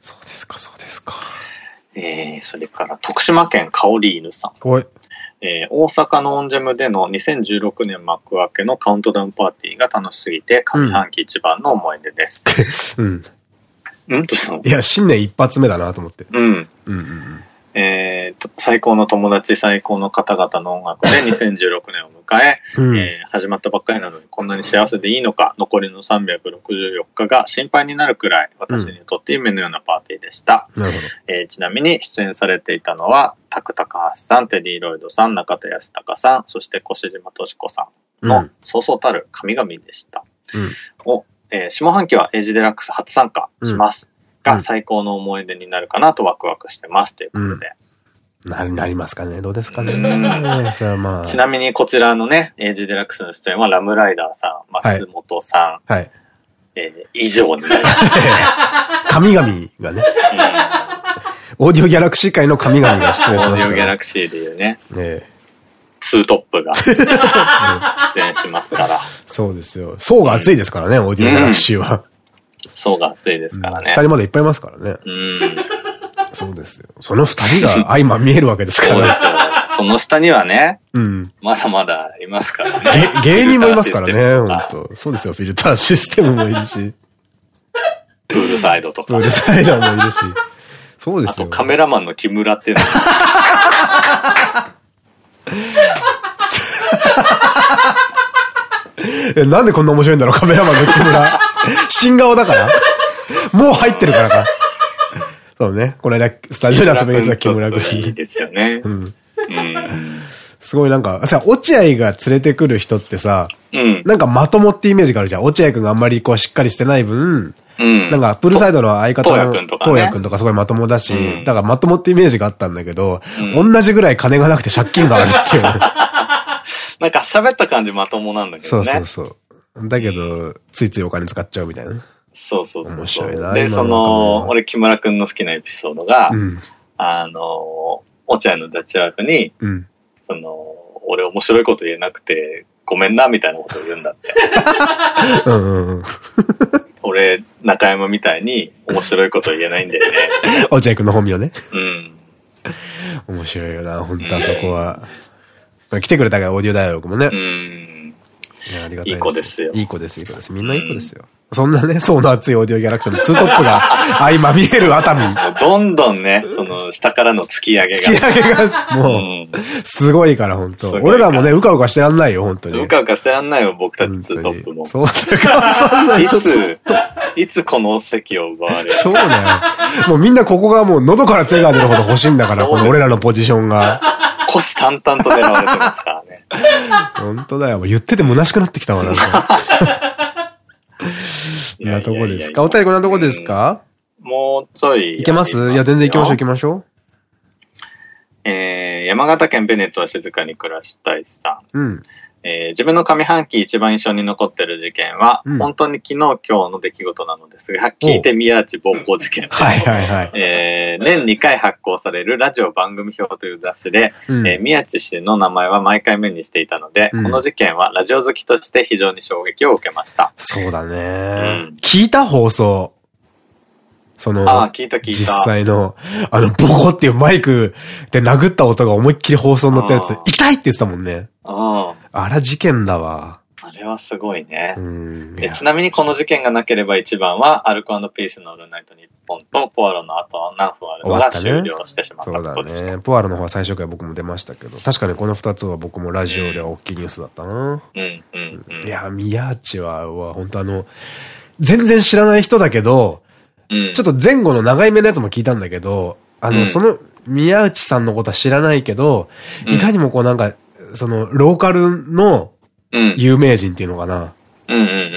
そうですか、そうですか。えー、それから徳島県カオリーヌさん。おい。えー大阪のオンジェムでの2016年幕開けのカウントダウンパーティーが楽しすぎて、上半期一番の思い出です。うん。(laughs) うん、としたの？いや、新年一発目だなと思って。うん。うんうんうん。えーと最高の友達、最高の方々の音楽で (laughs) 2016年を迎え、うん。えー始まったばっかりなのにこんなに幸せでいいのか、残りの364日が心配になるくらい、私にとって夢のようなパーティーでした。えーちなみに出演されていたのは、タクタカハシさん、テディロイドさん、中田ヤスタカさん、そして越島敏子さんのうん。そうそうたる神々でした。うん。を、えー下半期はエイジデラックス初参加します。うんが最高の思い出になるかなとワクワクしてますということで。な、なりますかねどうですかねうんそれはまあ。ちなみにこちらのね、エイジデラックスの出演はラムライダーさん、松本さん、はい。えー以上になります。神々がね、オーディオギャラクシー界の神々が出うんオーディオ。ギャラクシーでいうね、ええツートップが出演しますから、そうですよ。層が厚いですからね、オーディオギャラクシーは。層が厚いですからね。下にまだいっぱいいますからね。うん。そうですよ。その二人が相まみえるわけですから。そうですよ。その下にはね、うん。まだまだいますからね。げ芸人もいますからね、本当そうですよ、フィルターシステムもいるし、プールサイドとかプー。ルサイダーもいるし。そうですよ。あとカメラマンの木村っていうのも (laughs) え、なんでこんな面白いんだろう、カメラマンの木村。新顔だからもう入ってるからか。そうね。この間、スタジオに遊びに行った木村ちょっといい君。ですよね。うん。うん。すごいなんか、さ、落合が連れてくる人ってさ、うん。なんかまともってイメージがあるじゃん。落合君があんまりこうしっかりしてない分、うん。なんか、プールサイドの相方の、東野くんとかね東野くんとかすごいまともだし、うんだからまともってイメージがあったんだけど、うん同じぐらい金がなくて借金があるっていう。なんか喋った感じまともなんだけそうどね。そうそう。だけど、ついついお金使っちゃうみたいな。そうそうそう。面白いなで、そ今の俺木村くんの好きなエピソードが、うん。あの、落合のダッチワークに、うん。その、俺面白いこと言えなくて、ごめんな、みたいなことを言うんだって。(laughs) うんうんうん。俺、中山みたいに面白いこと言えないんだよね。(laughs) 落合君の本名ね。うん。面白いよな、本当あそこは。来てくれたから、オーディオダイアログもねう。ん。いやありがたいいい子ですよいい子です、いい子です。みんないい子ですよ。そんなね、層の厚いオーディオギャラクシーのツートップが相まみえる熱海。どんどんね、その、下からの突き上げ突きが。上げが、もう、うん。すごいから、本当俺らもね、うかうかしてらんないよ、本当に。うかうかしてらんないよ、僕たち本ツートップも。そうだよ、頑張んない。つ、いつこの席を奪われる？そうだよ。もうみんなここがもう喉から手が出るほど欲しいんだから、この俺らのポジションが。虎視眈々と狙われてますからね。(laughs) 本当だよ。もう言ってて虚しくなってきたわ、なんか。(laughs) なとこですか？お便りこんなとこですか？もうちょい。いけます？いや、全然行きましょう行きう。ましょえー、山形県ベネットは静かに暮らしたいさん。う。うん。えー自分の上半期一番印象に残ってる事件は、うん本当に昨日今日の出来事なのですが、聞いて宮地暴行事件。はいはいはい。えー年2回発行されるラジオ番組表という雑誌で、うんえー宮地氏の名前は毎回目にしていたので、うんこの事件はラジオ好きとして非常に衝撃を受けました。そうだねん。聞いた放送。その、ああ、聞いた聞いた。実際の、あの、ボコっていうマイクで殴った音が思いっきり放送に乗ったやつ痛いって言ってたもんね。うん。あら事件だわ。あれはすごいね。えやちなみにこの事件がなければ一番は、アルコピースのオールナイトニッポンとポアロの後何分あるのが終了してしまったそうだことでした。ね。ポアロの方は最初回僕も出ましたけど、確かにこの二つは僕もラジオでは大きいニュースだったな。うん、うん、うん。いや、宮地は、は本当あの、全然知らない人だけど、うん、ちょっと前後の長い目のやつも聞いたんだけど、あの、うんその、宮内さんのことは知らないけど、うんいかにもこうなんか、その、ローカルのうん、有名人っていうのかな。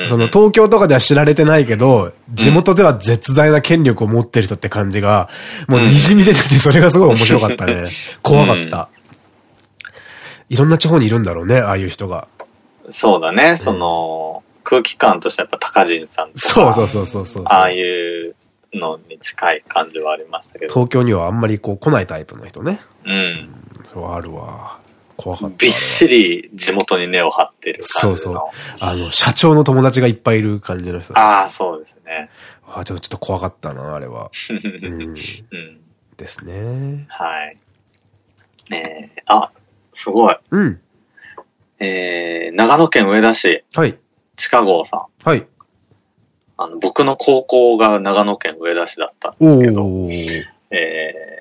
その、東京とかでは知られてないけど、地元では絶大な権力を持ってる人って感じが、もう滲み出てて、それがすごい面白かったね。怖かった。いろんな地方にいるんだろうね、ああいう人が。そうだね、その、空気感としてやっぱ高人さんとか、そうそうそうそうそう。ああいうのに近い感じはありましたけど。東京にはあんまりこう来ないタイプの人ね。うん。そうあるわ。怖かった。びっしり地元に根を張ってる感じの。そうそうあの、社長の友達がいっぱいいる感じの人。あああ、そうですね。あ、ちょっとちょっと怖かったな、あれは。(laughs) う。うんん。ですね。はい。えー、あ、すごい。うん。えー、長野県上田市、はい。地下郷さん。はい。あの、僕の高校が長野県上田市だったんおですけど、ー。えー、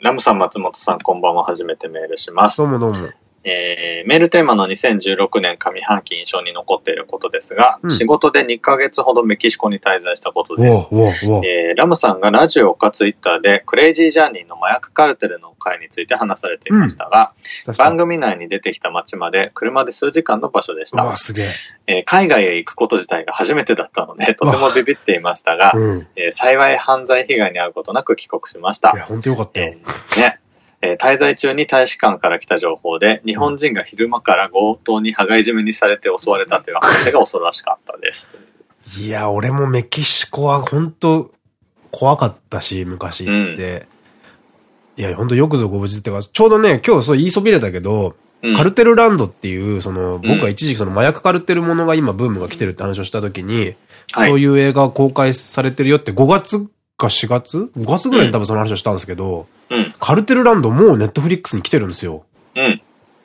ラムさん、松本さん、こんばんは。初めてメールしますどう。もどうも。えー、メールテーマの2016年上半期印象に残っていることですが、うん仕事で2ヶ月ほどメキシコに滞在したことです。えーラムさんがラジオかツイッターでクレイジージャーニーの麻薬カルテルの会について話されていましたが、番組内に出てきた街まで車で数時間の場所でした。すげえ。えー海外へ行くこと自体が初めてだったので、とてもビビっていましたが、うん。いえー幸い犯罪被害に遭うことなく帰国しました。や、ほんとよかったよえ。ーね。えー滞在中に大使館から来た情報で、日本人が昼間から強盗に羽交い締めにされて襲われたという話が恐ろしかったです。いや、俺もメキシコは本当怖かったし、昔行って。いや、本当よくぞご無事ってか、ちょうどね、今日そう言いそびれたけど、うん。カルテルランドっていう、その、ん。僕が一時期その麻薬カルテルものが今ブームが来てるって話をした時に、はい。そういう映画が公開されてるよって5月か4月 ?5 月ぐらいに多分その話をしたんですけど、うん。カルテルランドもうネットフリックスに来てるんですよ。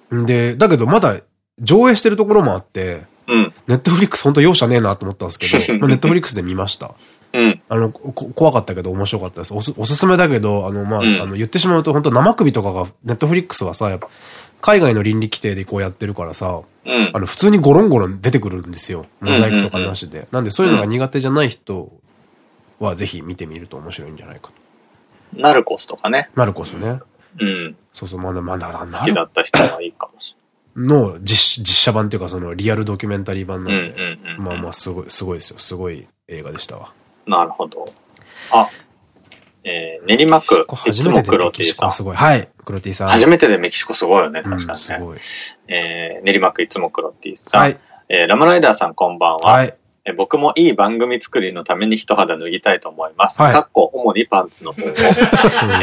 うん。で、だけどまだ上映してるところもあって、うん。ネットフリックス本当容赦ねえなと思ったんですけど、(laughs) まあネットフリックスで見ました。うん。あの、こ怖かったけど面白かったです。おすおすすめだけど、あの、まあ、うんあの、言ってしまうと本当生首とかが、ネットフリックスはさ、やっぱ海外の倫理規定でこうやってるからさ、うんあ。の、普通にゴロンゴロン出てくるんですよ。モザイクとかなしで。なんでそういうのが苦手じゃない人はぜひ見てみると面白いんじゃないかと。ナルコスとかね。ナルコスね。うん。そうそう、まだまだ、好ナルきだった人はいいかもしの実実写版っていうかそのリアルドキュメンタリー版なれない。んで、うんうんうん。まあまあすごい、すごいですよ。すごい映画でしたわ。なるほど。あ、えー、練馬区、い初めてでつも黒メ T さんキシコは。すごい。はい。黒 T さん。初めてでメキシコすごいよね、うん、確かにね。すごい。えー、練馬区いつも黒 T さん。はい。えー、ラムライダーさんこんばんは。はい。えー僕もいい番組作りのために一肌脱ぎたいと思います。はいかっこ主にパンツの方を。うん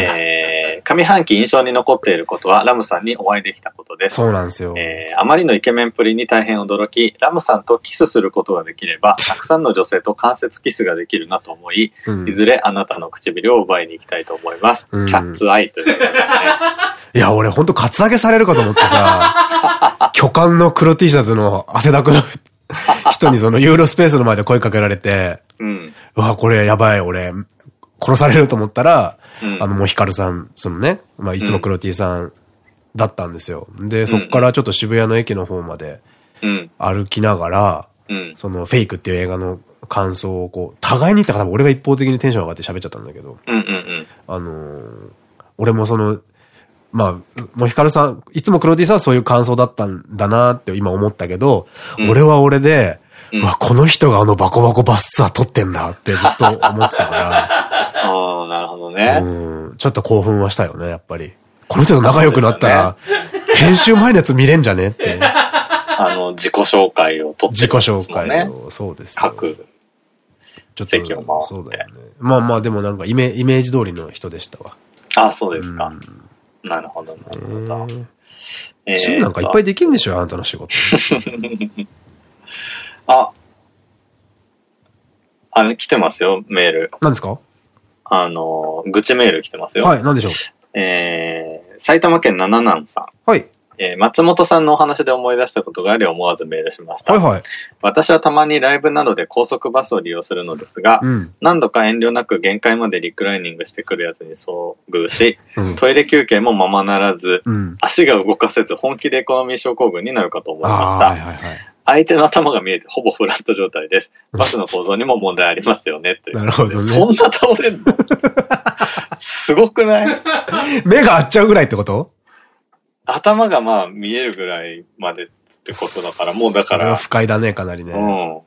えー上半期印象に残っていることは、ラムさんにお会いできたことです。そうなんですよ。えーあまりのイケメンプリに大変驚き、ラムさんとキスすることができれば、(laughs) たくさんの女性と間接キスができるなと思い、うんいずれあなたの唇を奪いに行きたいと思います。うんキャッツアイということですね。いや、俺ほんとカツアゲされるかと思ってさ、(laughs) 巨漢の黒 T シャツの汗だくの (laughs) 人にそのユーロスペースの前で声かけられて、うん。うわ、これやばい、俺、殺されると思ったら、うんあの、もうヒカルさん、そのね、まあ、いつも黒 T さんだったんですよ。で、そっからちょっと渋谷の駅の方までうん。歩きながら、うん。その、フェイクっていう映画の感想をこう、互いに言ったから俺が一方的にテンション上がって喋っちゃったんだけど。あのー俺もその、まあ、もうヒカルさん、いつも黒 T さんはそういう感想だったんだなって今思ったけど、うん俺は俺で、ううんわ、この人があのバコバコバスツアー撮ってんだってずっと (laughs) 思ってたから、ああ、なるほどね。うん、ちょっと興奮はしたよね、やっぱり。この人と仲良くなったら、編集前のやつ見れんじゃねって。(laughs) あの、自己紹介を取って自己紹介ね。を、そうですよ。各。ちょっ席を回ってそうだよね。まあまあ、でもなんかイメイメージ通りの人でしたわ。ああ、そうですか。なるほど、なえるほど。週なんかいっぱいできるんでしょ、あなたの仕事。(laughs) あ、あれ来てますよ、メール。何ですか？あの、愚痴メール来てますよ。はい、何でしょう？えー、埼玉県七南さん。はい。えー松本さんのお話で思い出したことがあり思わずメールしました。はいはい。私はたまにライブなどで高速バスを利用するのですが、うん。何度か遠慮なく限界までリクライニングしてくるやつに遭遇し、うん。トイレ休憩もままならず、うん。足が動かせず本気でエコノミー症候群になるかと思いました。相手の頭が見えてほぼフラット状態です。バスの構造にも問題ありますよね。というなるほどねそんな倒れんの？(laughs) すごくない？(laughs) 目が合っちゃうぐらいってこと？頭がまあ見えるぐらいまでってことだから、もうだかそれはら、不快だね、かなりね。うん。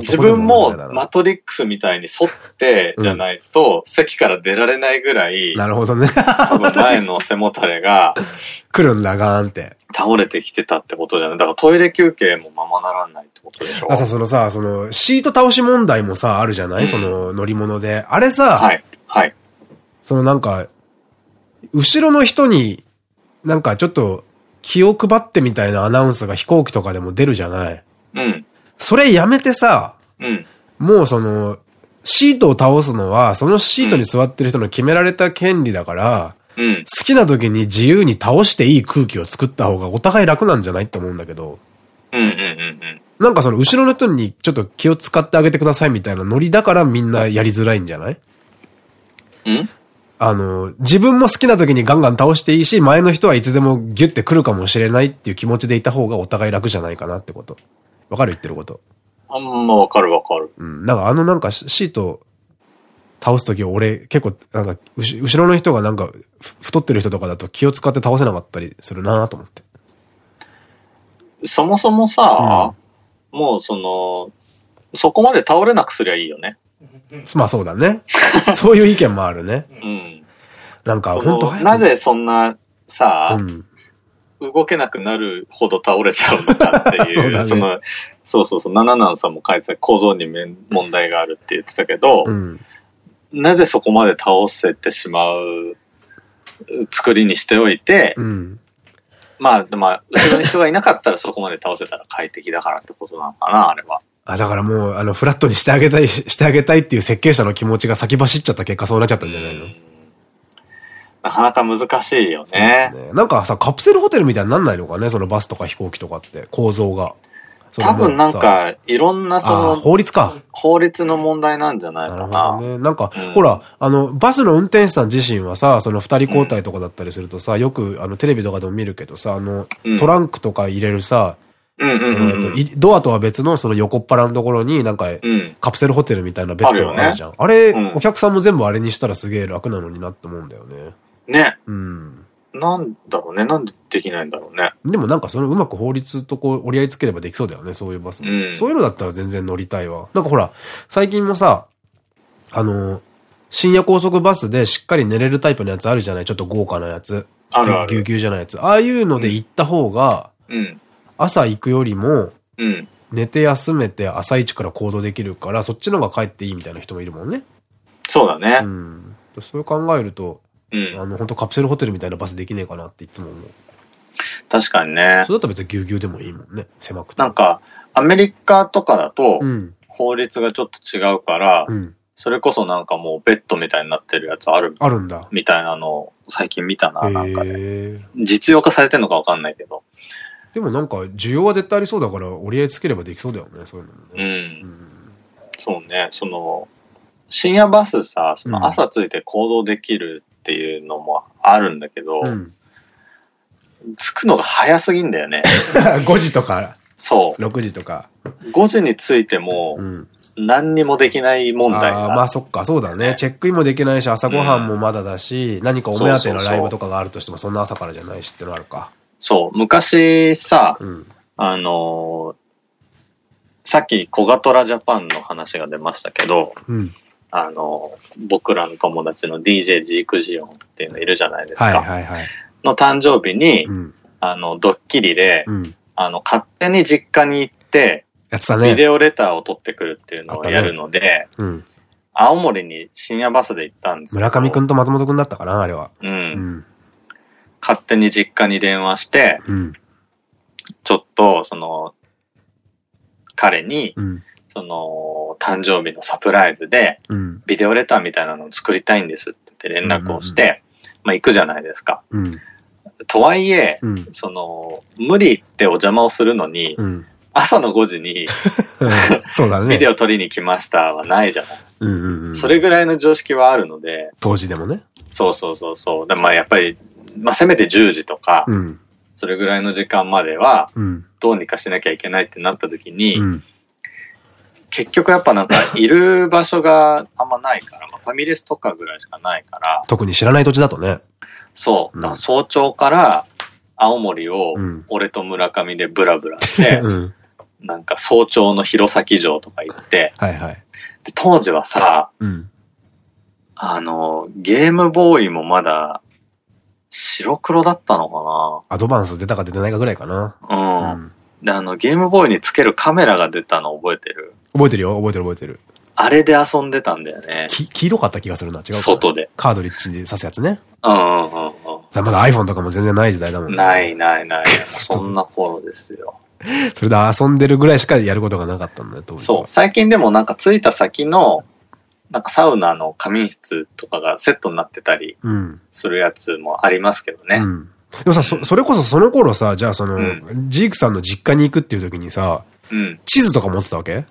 自分もマトリックスみたいに沿ってじゃないと、席から出られないぐらい、なるほどね。多分前の背もたれが (laughs) 来るんだ、ガーンって。倒れてきてたってことじゃない？だからトイレ休憩もままならないってことでしょ？あさ、そのさ、その、シート倒し問題もさ、あるじゃない、うんその乗り物で。あれさ、はい。はい。そのなんか、後ろの人に、なんかちょっと気を配ってみたいなアナウンスが飛行機とかでも出るじゃないうん。それやめてさ、うん。もうその、シートを倒すのは、そのシートに座ってる人の決められた権利だから、うん。好きな時に自由に倒していい空気を作った方がお互い楽なんじゃないって思うんだけど、うん。うん。うん。なんかその後ろの人にちょっと気を使ってあげてくださいみたいなノリだからみんなやりづらいんじゃない？うん？あの、自分も好きな時にガンガン倒していいし、前の人はいつでもギュッて来るかもしれないっていう気持ちでいた方がお互い楽じゃないかなってこと。わかる言ってること。あんまわかるわかる。うん。なんかあのなんかシシート倒す時俺結構なんか後後ろの人がなんかふ太ってる人とかだと気を使って倒せなかったりするなと思って。そもそもさ、もうその、そこまで倒れなくすりゃいいよね。まあそうだね。(laughs) そういう意見もあるね。うん。なんかそ本当のなぜそんなさ、うん。動けなくなるほど倒れちゃうのかっていう、(laughs) そうだねその、そうそうそう、七南さんも書いてた構造にめ問題があるって言ってたけど、うん。なぜそこまで倒せてしまう作りにしておいて、うん。まあ、でまあ、後ろに人がいなかったらそこまで倒せたら快適だからってことなのかな、あれは。あ、だからもう、あの、フラットにしてあげたい、してあげたいっていう設計者の気持ちが先走っちゃった結果そうなっちゃったんじゃないの？うんなかなか難しいよね。ねなんかさ、カプセルホテルみたいになんないのかね？そのバスとか飛行機とかって、構造が。多分なんか、いろんなその、法律か。法律の問題なんじゃないなるかな。ほどね。なんか、うんほら、あの、バスの運転手さん自身はさ、その二人交代とかだったりするとさ、よく、あの、テレビとかでも見るけどさ、あの、うんトランクとか入れるさ、ドアとは別のその横っ腹のところになんか、うん。カプセルホテルみたいなベッドがあるじゃん。ああれ、うんお客さんも全部あれにしたらすげえ楽なのになって思うんだよね。ね。うん。なんだろうね。なんでできないんだろうね。でもなんかそのうまく法律とこう折り合いつければできそうだよね、そういうバスも。うんそういうのだったら全然乗りたいわ。なんかほら、最近もさ、あの、深夜高速バスでしっかり寝れるタイプのやつあるじゃないちょっと豪華なやつ。あるある。ぎゅうぎゅうじゃないやつ。ああいうので行った方が、うん。朝行くよりも、うん。寝て休めて朝一から行動できるから、そっちの方が帰っていいみたいな人もいるもんね。そうだねう。ん。そう考えると、うん。あの、本当カプセルホテルみたいなバスできねえかなっていつも思う。確かにねそ。れだったら別にぎゅうぎゅうでもいいもんね。狭くて。なんか、アメリカとかだとう、ん。法律がちょっと違うから、うん。それこそなんかもうベッドみたいになってるやつある？あるんだ。みたいなのを最近見たな、なんかね。実用化されてんのかわかんないけど。でもなんか、需要は絶対ありそうだから、折り合いつければできそうだよね、そういうのもう。ね。うんん。そうね。その、深夜バスさ、そうんの朝着いて行動できるっていうのもあるんだけど、うん。着くのが早すぎんだよね。(laughs) 5時とか、そ6時とか。う。5時に着いてもうん。何にもできない問題ああ、まがあそっか、そうだね。チェックインもできないし、朝ごはんもまだだし、何かお目当てのライブとかがあるとしても、そんな朝からじゃないしってのあるか。そう。昔さ、うん。あのーさっきコガトラジャパンの話が出ましたけど、うん。あのー僕らの友達の DJ ジークジオンっていうのいるじゃないですか。はいはいはい。の誕生日に、うん。あの、ドッキリで、うん。あの、勝手に実家に行って、ね。ビデオレターを取ってくるっていうのをやるので、うん。青森に深夜バスで行ったんです村上くんと松本くんだったかな、あれは。う。うんん。勝手に実家に電話して、うん。ちょっと、その、彼に、うん。その、誕生日のサプライズで、うん。ビデオレターみたいなのを作りたいんですって言って連絡をして、まあ行くじゃないですか。うん。とはいえ、うん。その、無理ってお邪魔をするのに、うん。朝の5時に (laughs) そうだね。ビデオ撮りに来ましたはないじゃない。うんうんうん。それぐらいの常識はあるので、当時でもね。そうそうそうそう。でまあやっぱり、まあせめて10時とか、うん。それぐらいの時間までは、うん。どうにかしなきゃいけないってなった時に、うん。結局やっぱなんか、(laughs) いる場所があんまないから、まあ、ファミレスとかぐらいしかないから、特に知らない土地だとね。そう。うんだから早朝から、青森をうん、俺と村上でブラブラして、(laughs) うん。なんか早朝の弘前城とか行って、はいはい。で当時はさ、うん。あの、ゲームボーイもまだ、白黒だったのアドバンス出たか出てないかぐらいかな。かなうん。うん。で、あの、ゲームボーイにつけるカメラが出たの覚えてる？覚えてるよ覚えてる覚えてる。あれで遊んでたんだよね。き黄色かった気がするな。違うかな外で。カードリッジに刺すやつね。うんうんうんうまだ iPhone とかも全然ない時代だもんん。ね。ないないない。(laughs) そんな頃ですよ。それで遊んでるぐらいしかやることがなかったんだよ、当時はそう。最近でもなんか着いた先の、なんかサウナの仮眠室とかがセットになってたりうん。するやつもありますけどね。うん。でもさ、そ、それこそその頃さ、じゃあその、うジークさんの実家に行くっていう時にさ、うん。地図とか持ってたわけ？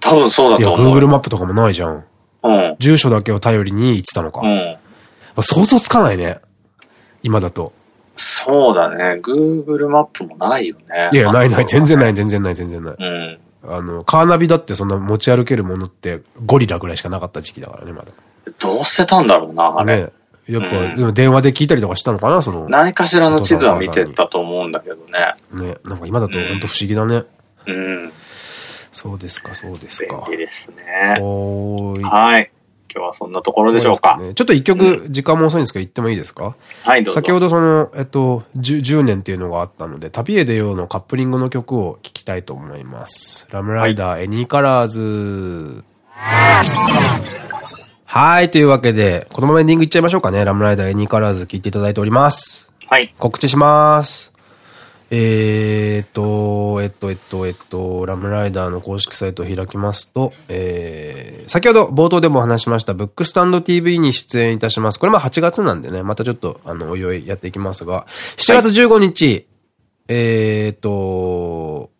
多分そうだいや、と思う。Google マップとかもないじゃん。うん。住所だけを頼りに行ってたのか。うん。想像つかないね。今だと。そうだね。Google マップもないよね。いや、ないない、全然ない、い。全然ない、全然ない。うん。あの、カーナビだってそんな持ち歩けるものってゴリラぐらいしかなかった時期だからね、まだ。どうしてたんだろうな、あれ。ねやっぱ、うん電話で聞いたりとかしたのかな、その。何かしらの地図は見てたと思うんだけどね。ね、なんか今だと本当不思議だね。うん。そうですか、そうですか便。利ですね。おーい。はい。今日はそんなところでしょうか。ねちょっと一曲、時間も遅いんですけど、言ってもいいですかはい、どうぞ。先ほどその、えっと10、10年っていうのがあったので、旅へ出ようのカップリングの曲を聴きたいと思います。ラムライダー、エニーカラーズ。はい、というわけで、このままエンディングいっちゃいましょうかね。ラムライダー、エニーカラーズ聴いていただいております。はい。告知します。えーっと、えっと、えっと、えっと、ラムライダーの公式サイトを開きますと、えー、先ほど冒頭でもお話しました、ブックスタンド TV に出演いたします。これまあ8月なんでね、またちょっと、あの、おいおいやっていきますが、7月15日、えーっと、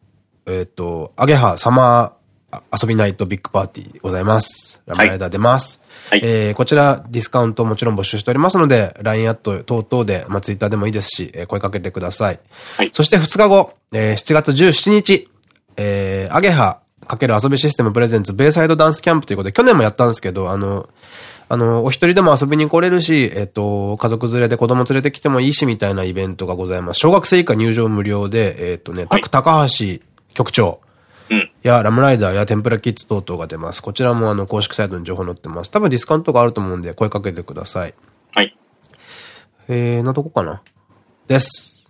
えーっと、アゲハサマー遊びナイトビッグパーティーございます。ラムライダー出ます。はいえーこちらディスカウントもちろん募集しておりますので、LINE アット等々で、まあ、Twitter でもいいですし、えー声かけてください。はいそして2日後、えー7月17日、えーアゲハ×遊びシステムプレゼンツベイサイドダンスキャンプということで、去年もやったんですけど、あの、あの、お一人でも遊びに来れるし、えっと、家族連れで子供連れてきてもいいしみたいなイベントがございます。小学生以下入場無料で、えっとね、タク高橋局長、うん。や、ラムライダーやテンプラキッズ等々が出ます。こちらもあの、公式サイトに情報載ってます。多分ディスカウントがあると思うんで、声かけてください。はい。えー、なとこかな？です。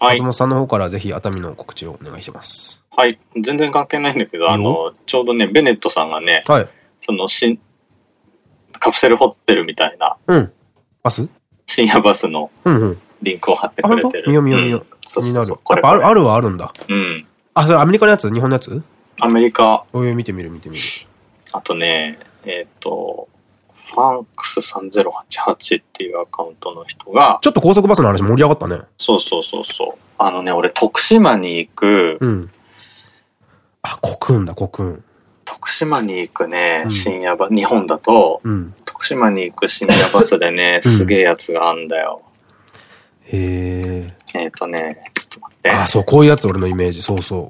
はい松。本さんの方からぜひ熱海の告知をお願いします。はい。全然関係ないんだけど、あの、ちょうどね、ベネットさんがね、はい。その、しん、カプセルホテルみたいなうん。バス？深夜バスのうんうん。リンクを貼ってあ、くれてる。見よう見よう見よう。んそうやっぱある、あるはあるんだ。うん。あ、それアメリカのやつ？日本のやつ？アメリカ、おい、見てみる見てみる。あとね、えっ、と、ファンクス3088っていうアカウントの人が、ちょっと高速バスの話盛り上がったね。そうそうそうそう。あのね、俺、徳島に行く、うん。あ、コクーンだ、コクーン。徳島に行くね、うん深夜バス、日本だと、うん。徳島に行く深夜バスでね、うんすげえやつがあんだよ。へえ。えっ、とね、ちょっと待って。あ、そう、こういうやつ俺のイメージ。そうそ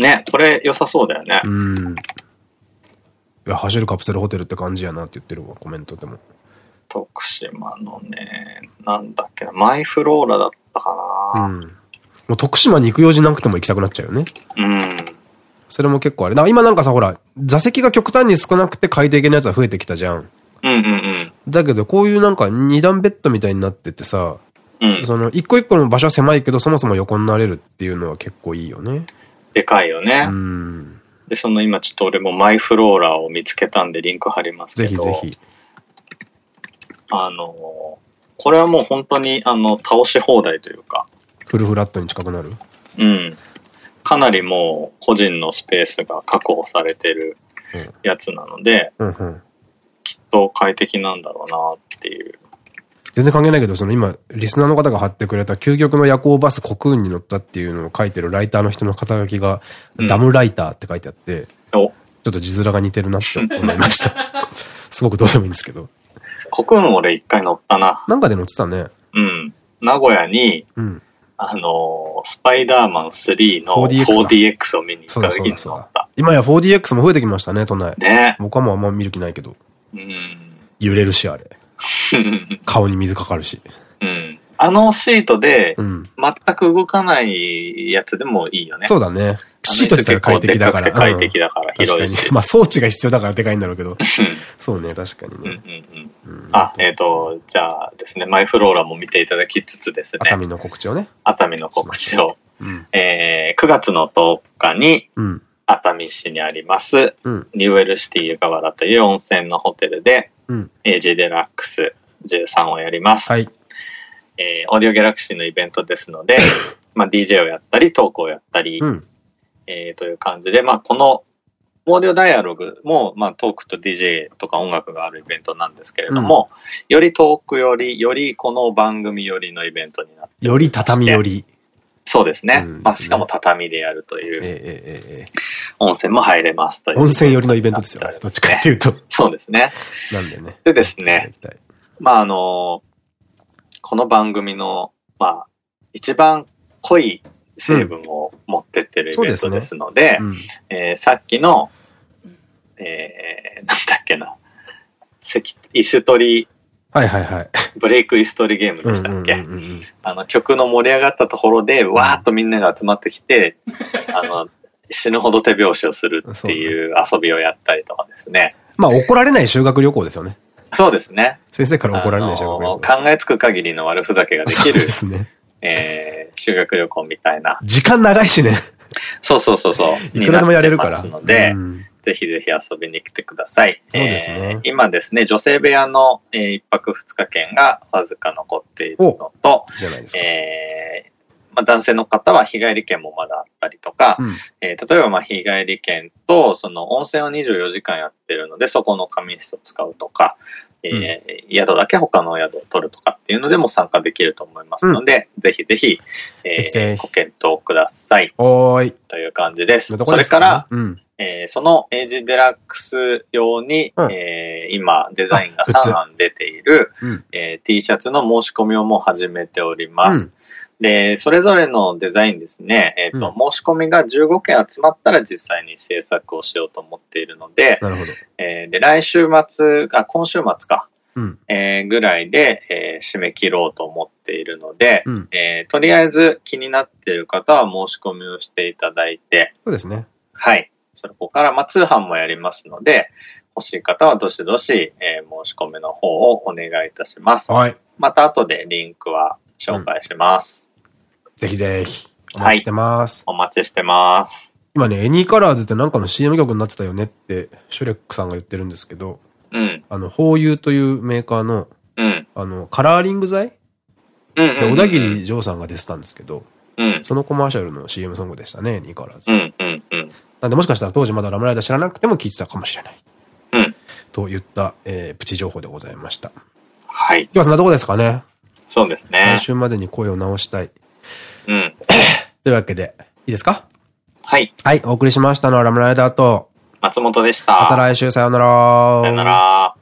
ね、これ良さそうだよねう。。うん。いや、走るカプセルホテルって感じやなって言ってるわ、コメントでも。徳島のね、なんだっけな、マイフローラだったかうん。もう徳島に行く用事なくても行きたくなっちゃうよね。な。うん。それも結構あれ。だ今なんかさ、ほら、座席が極端に少なくて快適なやつは増えてきたじゃん。うんうんだけど、こういうなんか二段ベッドみたいになっててさ、うん。うん。その一個一個の場所は狭いけど、そもそも横になれるっていうのは結構いいよね。でかいよね。うん。で、その今ちょっと俺もマイフローラを見つけたんでリンク貼りますけど。ぜひぜひ。あの、これはもう本当にあの、倒し放題というか、フルフラットに近くなる？うん。かなりもう個人のスペースが確保されてるうんやつなので。きっと快適なんだろうなっていう。全然関係ないけど、その今、リスナーの方が貼ってくれた究極の夜行バスコクーンに乗ったっていうのを書いてるライターの人の肩書きが、うんダムライターって書いてあって、お、ちょっと字面が似てるなって思いました。(laughs) すごくどうでもいいんですけど。コクーン俺一回乗ったな。なんかで乗ってたね。うん。名古屋に、うん。あのースパイダーマン3の 4DX だ 4DX を見に行った時に乗った。。今や 4DX も増えてきましたね、都内。ね。僕はもうあんま見る気ないけど。うん。揺れるし、あれ。(laughs) 顔に水かかるし。うん。あのシートでうん。全く動かないやつでもいいよね。そうだね。シートしたら快適だから。快適だから、広いし。。まあ装置が必要だからでかいんだろうけど。そうね、確かにね。あ、えっ、と、じゃあですね、マイフローラも見ていただきつつですね、熱海の告知をね。熱海の告知を、うん。えー、9月の10日にうん。熱海市にあります、うん。ニューエルシティ湯河原という温泉のホテルで、うん。エイジデラックス13をやります。はい。えーオーディオギャラクシーのイベントですので、(laughs) まあ DJ をやったり、トークをやったり、うん。えーという感じで、まあこのオーディオダイアログも、まあトークと DJ とか音楽があるイベントなんですけれども、よりトークより、よりこの番組よりのイベントになって、より畳より。そうですね。うんまあしかも畳でやるというええええええ温泉も入れますという。温泉寄りのイベントですよね。どっちかっていうと。そうですね。なんでね。でですね。まああの、この番組の、まあ、一番濃い成分を持ってってるイベントですので、さっきの、えー、なんだっけな、席椅子取り、はいはいはい。ブレイク椅子取りゲームうんうんうんでしたっけ、うん。あの、曲の盛り上がったところで、わーっとみんなが集まってきて、あの、死ぬほど手拍子をするっていう遊びをやったりとかですね。まあ怒られない修学旅行ですよね。そうですね。先生から怒られない修あ学旅行。の考えつく限りの悪ふざけがでそうきる、ですね。えー、修学旅行みたいな。時間長いしね。そうそうそうそう。いくらでもやれるから。ので、うんぜひぜひ遊びに来てください。そうですねえー今ですね、女性部屋の、えー一泊二日券がわずか残っているのと、じゃないですか。えーまあ、男性の方は日帰り券もまだあったりとか、うん。えー例えばまあ日帰り券と、その温泉は24時間やってるので、そこの仮眠室を使うとか、えー宿だけ他の宿を取るとかっていうのでも参加できると思いますので、ぜひぜひ、えーぜひぜひ。ご検討ください。おーい。という感じです。どこそれか、らうん。えーそのエイジデラックス用に、うん。えー今デザインがあグッズ。3案出ている、うん。えー T シャツの申し込みをもう始めております。うんで、それぞれのデザインですね、えっ、と、申し込みが15件集まったら実際に制作をしようと思っているので、なるほど。えーで、来週末、あ、今週末か、うん。えーぐらいで、えー締め切ろうと思っているので、うん。えーとりあえず気になっている方は申し込みをしていただいて、そうですね。はい。そこから、まあ、通販もやりますので、欲しい方はどしどし、えー申し込みの方をお願いいたします。はい。また後でリンクは紹介します。ぜひぜひ。お待ちしてます。お待ちしてます。今ね、エニーカラーズってなんかの CM 曲になってたよねって、シュレックさんが言ってるんですけど、うん。あの、ホーユーというメーカーの、うん。あの、カラーリング剤うん。で、小田切丈さんが出てたんですけど、うん。そのコマーシャルの CM ソングでしたね、エニーカラーズ。うん。うん。うん。なんでもしかしたら当時まだラムライダー知らなくても聞いてたかもしれない。うん。と言った、えー、プチ情報でございました。はい。今日はそんなとこですかね。そうですね来。週までに声を直したい。うん。(coughs) というわけで、いいですか？はい。はい、お送りしましたのはラムライダーと、松本でした。また来週さようなら。さよなら。